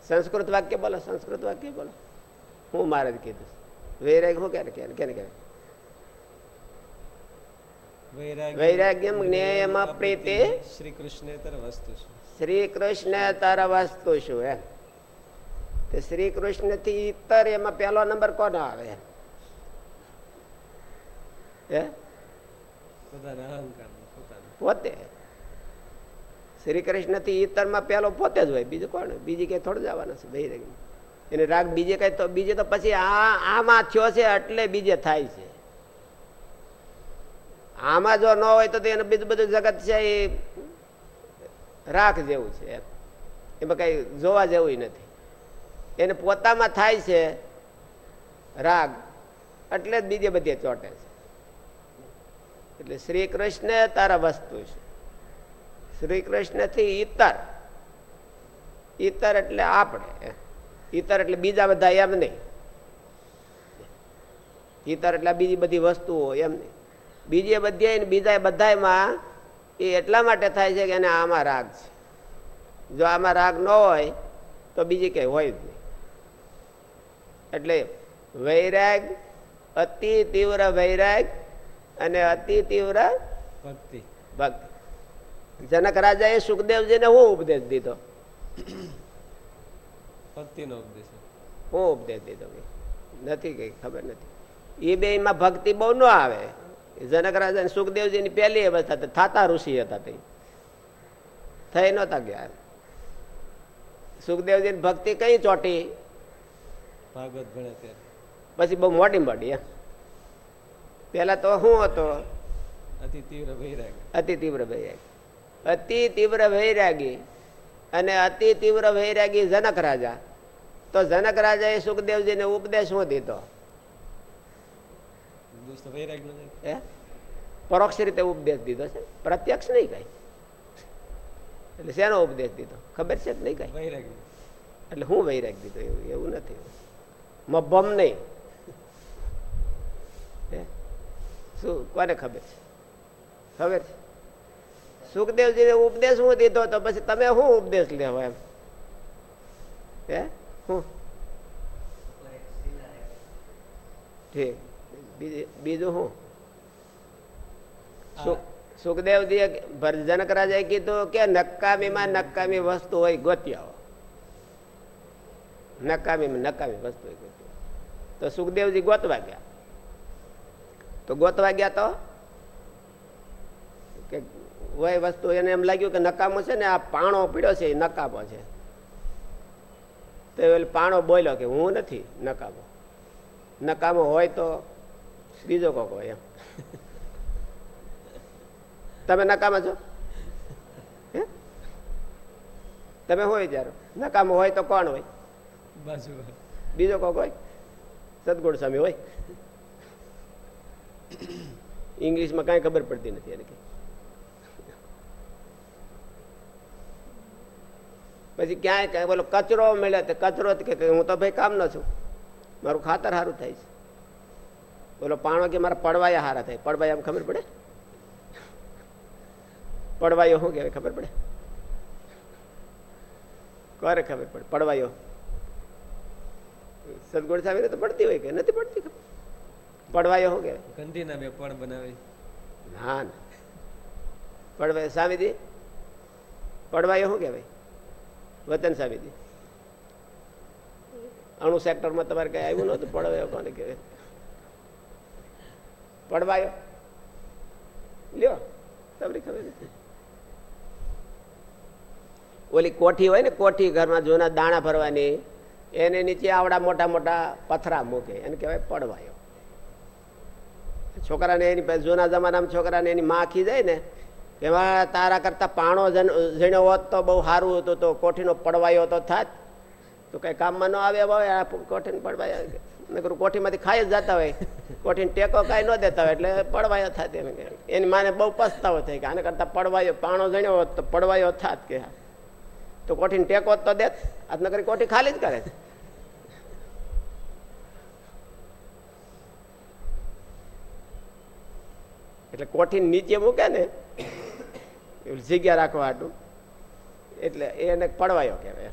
સંસ્કૃત વાક્ય બોલો સંસ્કૃત વાક્ય બોલો. હું મારે જ કીધું. વૈરાગ હું ક્યારે ક્યારે કેને કહેવાય? વૈરાગ્ય વૈરાગ્યમ જ્ઞેયમ અપ્રીતિ શ્રી કૃષ્ણેતર વસ્તુ છે શ્રી કૃષ્ણ તર વસ્તુ શું એમ તે શ્રી કૃષ્ણથી ઇતર એમાં પહેલો નંબર કોનો આવે? હે? પોતે. શ્રી કૃષ્ણથી ઇતરમાં પહેલો પોતે જ હોય. બીજું કોણ? બીજી કઈ થોડું જવાના છે ભાઈ એને રાગ બીજે કઈ તો બીજે તો પછી આ આમાં થયો છે એટલે બીજે થાય છે. આમાં જો ન હોય તો એને બીજું બધું જગત છે એ રાખ જેવું છે એમ. એમાં કઈ જોવા જેવું નથી. એને પોતામાં થાય છે રાગ. એટલે જ બીજે બધે ચોટે છે. એટલે શ્રી કૃષ્ણ તારા વસ્તુ છે. શ્રી કૃષ્ણથી ઈતર. ઈતર એટલે આપણે. ઈતર એટલે બીજા બધા એમ નહીં. ઈતર એટલે બીજી બધી વસ્તુઓ એમ નહીં. બીજી બધી બીજા બધામાં એ એટલા માટે થાય છે કે એને આમાં રાગ છે. જો આમાં રાગ ન હોય, તો બીજી કંઈ હોય જ નહીં. એટલે વૈરાગ, અતિ તીવ્ર વૈરાગ અને અતિ તીવ્ર ભક્તિ. ભક્તિ. જનક રાજાએ સુખદેવજીને હું ઉપદેશ દીધો? ભક્તિનો ઉપદેશ. હું ઉપદેશ દીધો નથી કઈ ખબર નથી. એ બે માં ભક્તિ બહુ ન આવે. જનક રાજા સુખદેવજીની પહેલી અવસ્થા થાતા ઋષિ હતા તે. થઈ નતા ગયા. સુખદેવજીની ભક્તિ કઈ ચોટી? ભાગવત ભણે પછી બહુ મોટી મોટી એમ. પેલા તો શું હતો? અતિ તીવ્ર વૈરાગ. અતિ તીવ્ર વૈરાગી. અતિ તીવ્ર વૈરાગી અને અતિ તીવ્ર વૈરાગી જનક રાજા. તો જનક રાજાએ સુખદેવજીને ઉપદેશ શું દીધો? પરોક્ષ રીતે ઉપદેશ દીધો છે? પ્રત્યક્ષ નહીં કઈ. એટલે શેનો ઉપદેશ દીધો? ખબર છે કે નહીં કઈ? એટલે હું વૈરાગ દીધો? એવું એવું નથી. મભમ નહીં હે? શું કોને ખબર? છે ખબર? છે સુખદેવજીને ઉપદેશ હું દીધો તો પછી તમે શું ઉપદેશ લેવો એમ? હે? હું? ઠીક. બીજું શું સુખદેવજી સુખદેવજીએ ભર- રાજાએ કીધું કે નકામીમાં નકામી વસ્તુ હોય ગોત્યાઓ. નકામીમાં નકામી વસ્તુ હોય ગોતી આવો. તો સુખદેવજી ગોતવા ગયા. તો ગોતવા ગયા તો? કે વય વસ્તુ એને એમ લાગ્યું કે નકામો છે ને આ પાણો પીડ્યો છે એ નકામો છે. તો પાણો બોલ્યો કે હું નથી નકામો. નકામો હોય તો બીજો કોક હોય એમ. તમે નકામા છો? તમે હોય જયારે નકામો હોય તો કોણ હોય? બીજો કોક હોય? સદગુણ સ્વામી હોય. ઇંગ્લિશમાં કાંઈ ખબર પડતી નથી એને કે પછી ક્યાંય કાંઈ બોલો, કચરો મળે તો કચરો કે હું તો ભાઈ કામનો છું. મારું ખાતર સારું થાય છે. બોલો, પાણો કે મારા પડવાયા સારા થાય. પડવાયા ખબર પડે? પડવાયો શું કહેવાય ખબર પડે? કોને ખબર પડે? પડવાયો. સદગુણ સામે તો પડતી હોય કે? નથી પડતી ખબર? પડવાયો શું કહેવાય? ગંધીના બે પડ બનાવી. ના ના. પડવાયો સ્વામીજી પડવાયો શું કહેવાય? વતન સ્વામીજી અણુ સેક્ટરમાં તમારે કઈ આવ્યું નતું પડવાયો કોને કહેવાય? પડવાયો. લ્યો તમને ખબર નથી. ઓલી કોઠી હોય ને કોઠી ઘરમાં જૂના દાણા ભરવાની એને નીચે આવડા મોટા મોટા પથરા મૂકે એને કહેવાય પડવાયો. છોકરાને એની જૂના જમાનામાં છોકરાને એની માં આખી જાય ને, એમાં તારા કરતા પાણો જણ હોત તો બહુ સારું હતું, તો કોઠીનો પડવાયો તો થાત. તો કઈ કામમાં ન આવે હવે, આ કોઠીને પડવાયો નકરું કોઠીમાંથી ખાઈ જ જતા હોય. કોઠીને ટેકો કાંઈ ન દેતા હોય, એટલે પડવાયો થાત એમ એની માને બહુ પસ્તાવો થાય કે આને કરતા પડવાયો, પાણો જણ્યો હોત તો પડવાયો થાત કે. તો કોઠીને ટેકો તો દેત. આજ નકરી કોઠી ખાલી જ કરે છે. એટલે કોઠી નીચે મૂકે ને જગ્યા રાખવા હાટું. એટલે એને પડવાયો કહેવાય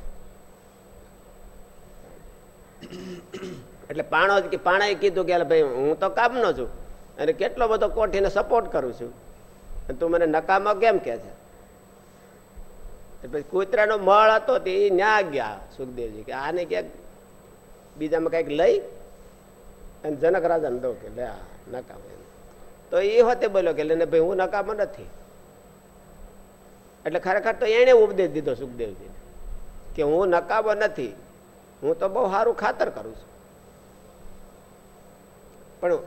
એટલે પાણો જ પાણાએ કીધું કે "અલા ભાઈ, હું તો કામનો છું અને કેટલો બધો કોઠીને સપોર્ટ કરું છું. તું મને નકામો કેમ કે છે? પછી કૂતરાનો મળ હતો તે ઈ ન્યા ગયા સુખદેવજી કે, આને ક્યાંક બીજામાં કંઈક લઈ અને જનક રાજાને દો કે, લે નકામો. તો એ હોતે બોલ્યો કે ભાઈ હું નકામો નથી. એટલે ખરેખર તો એણે ઉપદેશ દીધો સુખદેવજીને કે હું નકામો નથી, હું તો બહુ સારું ખાતર કરું છું. પણ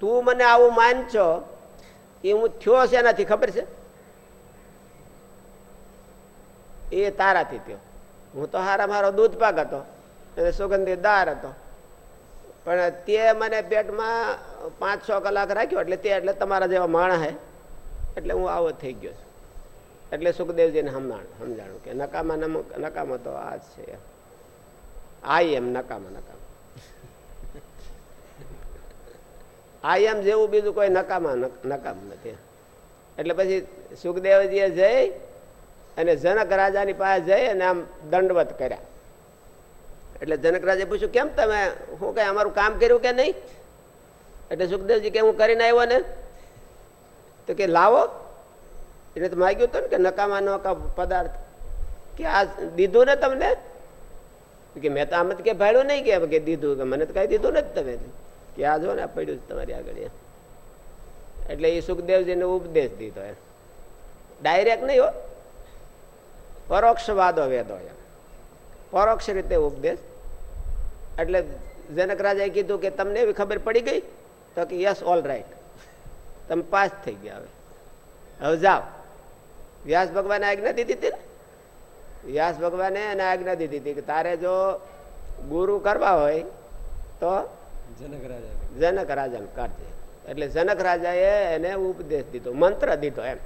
તું મને આવું માન છો એ હું થયો છે નથી ખબર છે? એ તારાથી થયો. હું તો હારા મારો દૂધ પાક હતો અને સુગંધી દાર હતો. પણ તે મને પેટમાં પાંચ, છ કલાક રાખ્યો એટલે તે એટલે તમારા જેવા માણસ હે. એટલે હું આવો થઈ ગયો છું. એટલે સુખદેવજીને સમજાણ સમજાણું કે નકામા નમ- નકામો તો આ જ છે. આ એમ નકામા નકામા. આ એમ જેવું બીજું કોઈ નકામા નકામ નથી. એટલે પછી સુખદેવજીએ જઈ અને જનક રાજાની પાસે જઈ અને આમ દંડવત કર્યા. એટલે જનકરાજે પૂછ્યું, કેમ તમે? હું કઈ અમારું કામ કર્યું કે નહીં? એટલે સુખદેવજી કે, હું કરીને આવ્યો ને. તો કે, લાવો. એટલે તો માગ્યું હતું ને કે, નકામા નકા પદાર્થ. કે, આ દીધું ને તમને? કે, મેં તો આમ જ કે ભાડ્યું નહીં કે કે દીધું કે, મને તો કઈ દીધું નથી તમે. કે, આ જો ને પડ્યું છે તમારી આગળ એટલે એ સુખદેવજીને ઉપદેશ દીધો એમ. ડાયરેક્ટ નહીં હો. પરોક્ષ વાદો વેદો એમ. પરોક્ષ રીતે ઉપદેશ એટલે જનક રાજાએ કીધું કે તમને એવી ખબર પડી ગઈ? તો કે યસ ઓલ રાઈટ તમે પાસ થઈ ગયા હવે. હવે જાઓ. વ્યાસ ભગવાને આજ્ઞા દીધી હતી ને? વ્યાસ ભગવાને એને આજ્ઞા દીધી હતી કે તારે જો ગુરુ કરવા હોય તો જનક રાજા જનક રાજાને કરજે એટલે જનક રાજાએ એને ઉપદેશ દીધો મંત્ર દીધો એમ.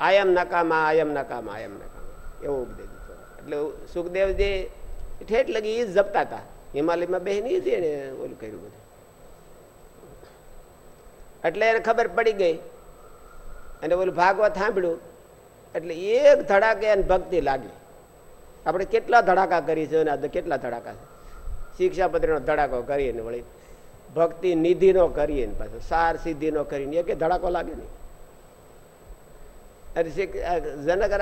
આયમ નકામા આયમ નકામા આયમ નકામા એવો ઉપદેશ દીધો. એટલે સુખદેવજી ઠેઠ લગી એ જપતા હતા. હિમાલયમાં બેહીને જ એને ઓલું કર્યું બધું. એટલે એને ખબર પડી ગઈ. અને ઓલું ભાગવત સાંભળ્યું. એટલે એક ધડાકે એને ભક્તિ લાગી. આપણે કેટલા ધડાકા કરી છે કેટલા ધડાકા છે. શિક્ષાપત્રીનો ધડાકો કરીને વળી ભક્તિ નિધિનો કરીએ ને પાછો, સાર સિદ્ધિનો કરીને એક ધડાકો લાગે નહીં. અરે જનક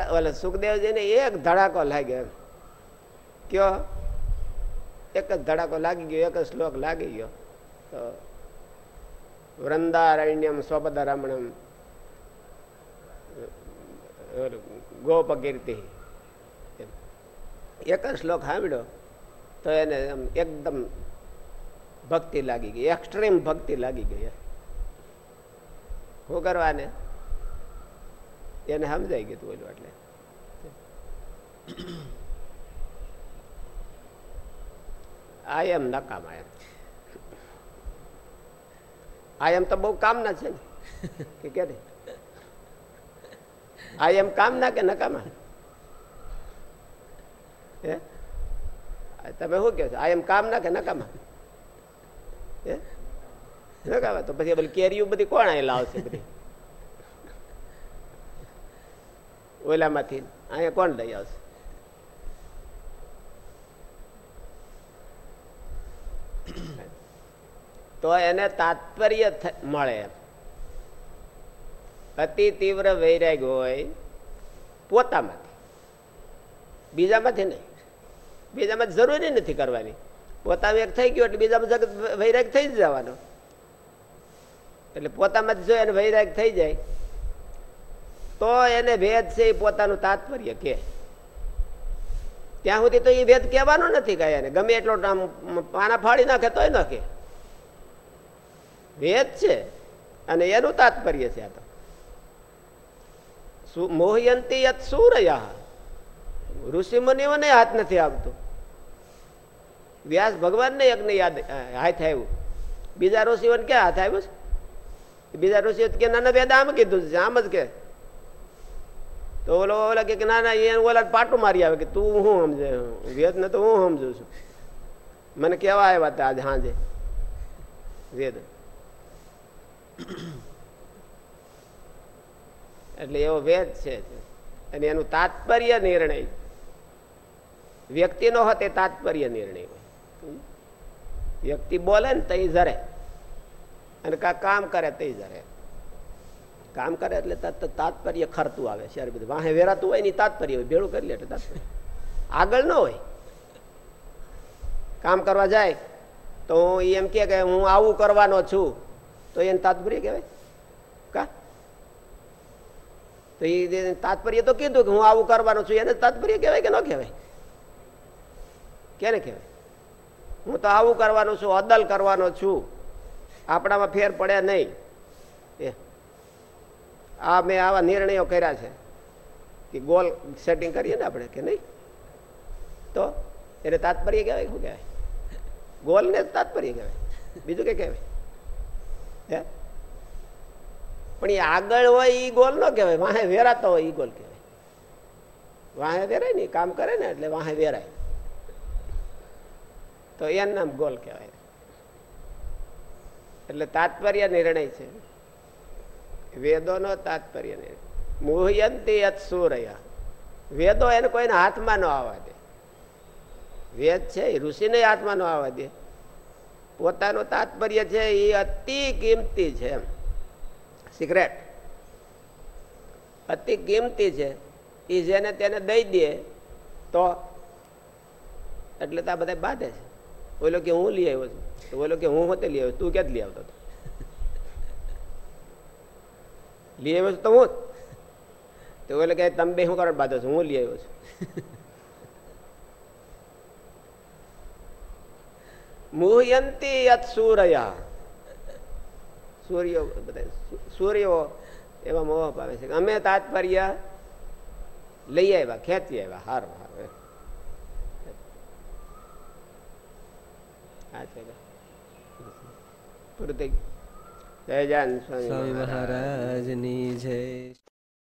સુખદેવજીને એક ધડાકો લાગ્યો કયો? એક જ ધડાકો લાગી ગયો, એક જ શ્લોક લાગી ગયો. તો વૃંદારણ્યમ, સ્વપદરમણમ ગોપકીર્તિ. કીર્તિ એક જ શ્લોક સાંભળ્યો, તો એને એકદમ ભક્તિ લાગી ગઈ, એક્સ્ટ્રીમ ભક્તિ લાગી ગઈ. શું કરવાને? એને સમજાઈ ગયું બોલું એટલે. આ એમ નકામા એમ આ એમ તો બહુ કામના છે ને, કે નહીં? આ એમ કામના કે નકામા તમે શું કહો છો? આ એમ કામના કે નકામા હે? નકામા તો પછી પેલી કેરીઓ બધી કોણ અહીં લાવશે બધી? ઓલામાંથી? અહીંયા કોણ લઈ આવશે? તો એને તાત્પર્ય મળે. અતિ તીવ્ર વૈરાગ હોય પોતામાંથી. બીજામાંથી નહીં. બીજામાં જરૂરી નથી કરવાની. પોતામાં એક થઈ ગયો એટલે બીજામાં જગત વૈરાગ થઈ જવાનો. એટલે પોતામાં જો એને વૈરાગ થઈ જાય, તો એને ભેદ છે એ પોતાનું તાત્પર્ય કે. ત્યાં સુધી તો એ ભેદ કહેવાનો નથી કઈ એને. ગમે એટલો પાના ફાડી નાખે તોય ન કે. ભેદ છે. અને એનું તાત્પર્ય છે આ તો. મોહયંતી યત સૂરયા. ઋષિ મુનિઓને હાથ નથી આવતું. વ્યાસ ભગવાનને યજ્ઞ યાદ હાથ આવ્યું. બીજા ઋષિઓને ક્યાં હાથ આવ્યું બીજા ઋષિઓ કે નાના વેદ આમ કીધું છે, આમ જ કે. તો ઓલો, ઓલા કે, ના ના એને ઓલા પાટું મારી આવે. કે, તું હું સમજે? વેદ ને તો હું સમજુ છું. મને કેવા આવ્યા હતા આજે હાજે વેદ. એટલે એવો વેદ છે અને એનું તાત્પર્ય નિર્ણય. વ્યક્તિનો હોત એ તાત્પર્ય નિર્ણય હોય. વ્યક્તિ બોલે ને તઈ જરે અને કા કામ કરે તઈ જરે કામ કરે એટલે તાત્પર્ય ખરતું આવે શેર બધું. વાહે વેરાતું હોય ને તાત્પર્ય હોય. ભેળું કરી લે એટલે તાત્પર્ય. આગળ ન હોય. કામ કરવા જાય તો હું એમ કે હું આવું કરવાનો છું. તો એને તાત્પર્ય કહેવાય? કા? તો એ તાત્પર્ય તો કીધું કે હું આવું કરવાનું છું, એને તાત્પર્ય કહેવાય કે ન કહેવાય? કેને કહેવાય? હું તો આવું કરવાનો છું, અદલ કરવાનો છું. આપણામાં ફેર પડે નહીં. એ. આ મેં આવા નિર્ણયો કર્યા છે કે ગોલ સેટિંગ કરીએ ને આપણે કે નહીં? તો એને તાત્પર્ય કહેવાય શું કહેવાય? ગોલ ને તાત્પર્ય કહેવાય. બીજું કે કહેવાય? પણ એ આગળ હોય એ ગોલ ન કહેવાય, વાહે વેરાતો હોય એ ગોલ કહેવાય. વાહે વેરાય ને કામ કરે ને એટલે વાહે વેરાય. તો એનું નામ ગોલ કહેવાય. એટલે તાત્પર્ય નિર્ણય છે. વેદોનો તાત્પર્ય નિર્ણય. મુહ્યંતી યત સૂર્ય. વેદો એને કોઈને હાથમાં ન આવવા દે. વેદ છે એ ઋષિને હાથમાં ન આવવા દે. પોતાનું તાત્પર્ય છે એ અતિ કિંમતી છે. એમ સિક્રેટ અતિ કિંમતી છે. એ જેને તેને દઈ દે, તો એટલે તો આ બધા બાંધે છે. બોલો કે હું લઈ આવ્યો છું. બોલો કે હું હોતે લઈ આવ્યો તું ક્યાં લઈ આવતો હતો? લઈ આવ્યો છું તો હું. તો બોલે કે તમે બે શું કરવા બાંધો છું? હું લઈ આવ્યો છું. મુહયંતી યત સૂર્ય સૂર્યો બધા સૂર્યો એવા મોહ પામે છે અમે તાત્પર્ય લઈ આવ્યા ખેંચી આવ્યા હારો હાર પૂરું થઈ ગયું જય જાન સ્વામી મહારાજની જય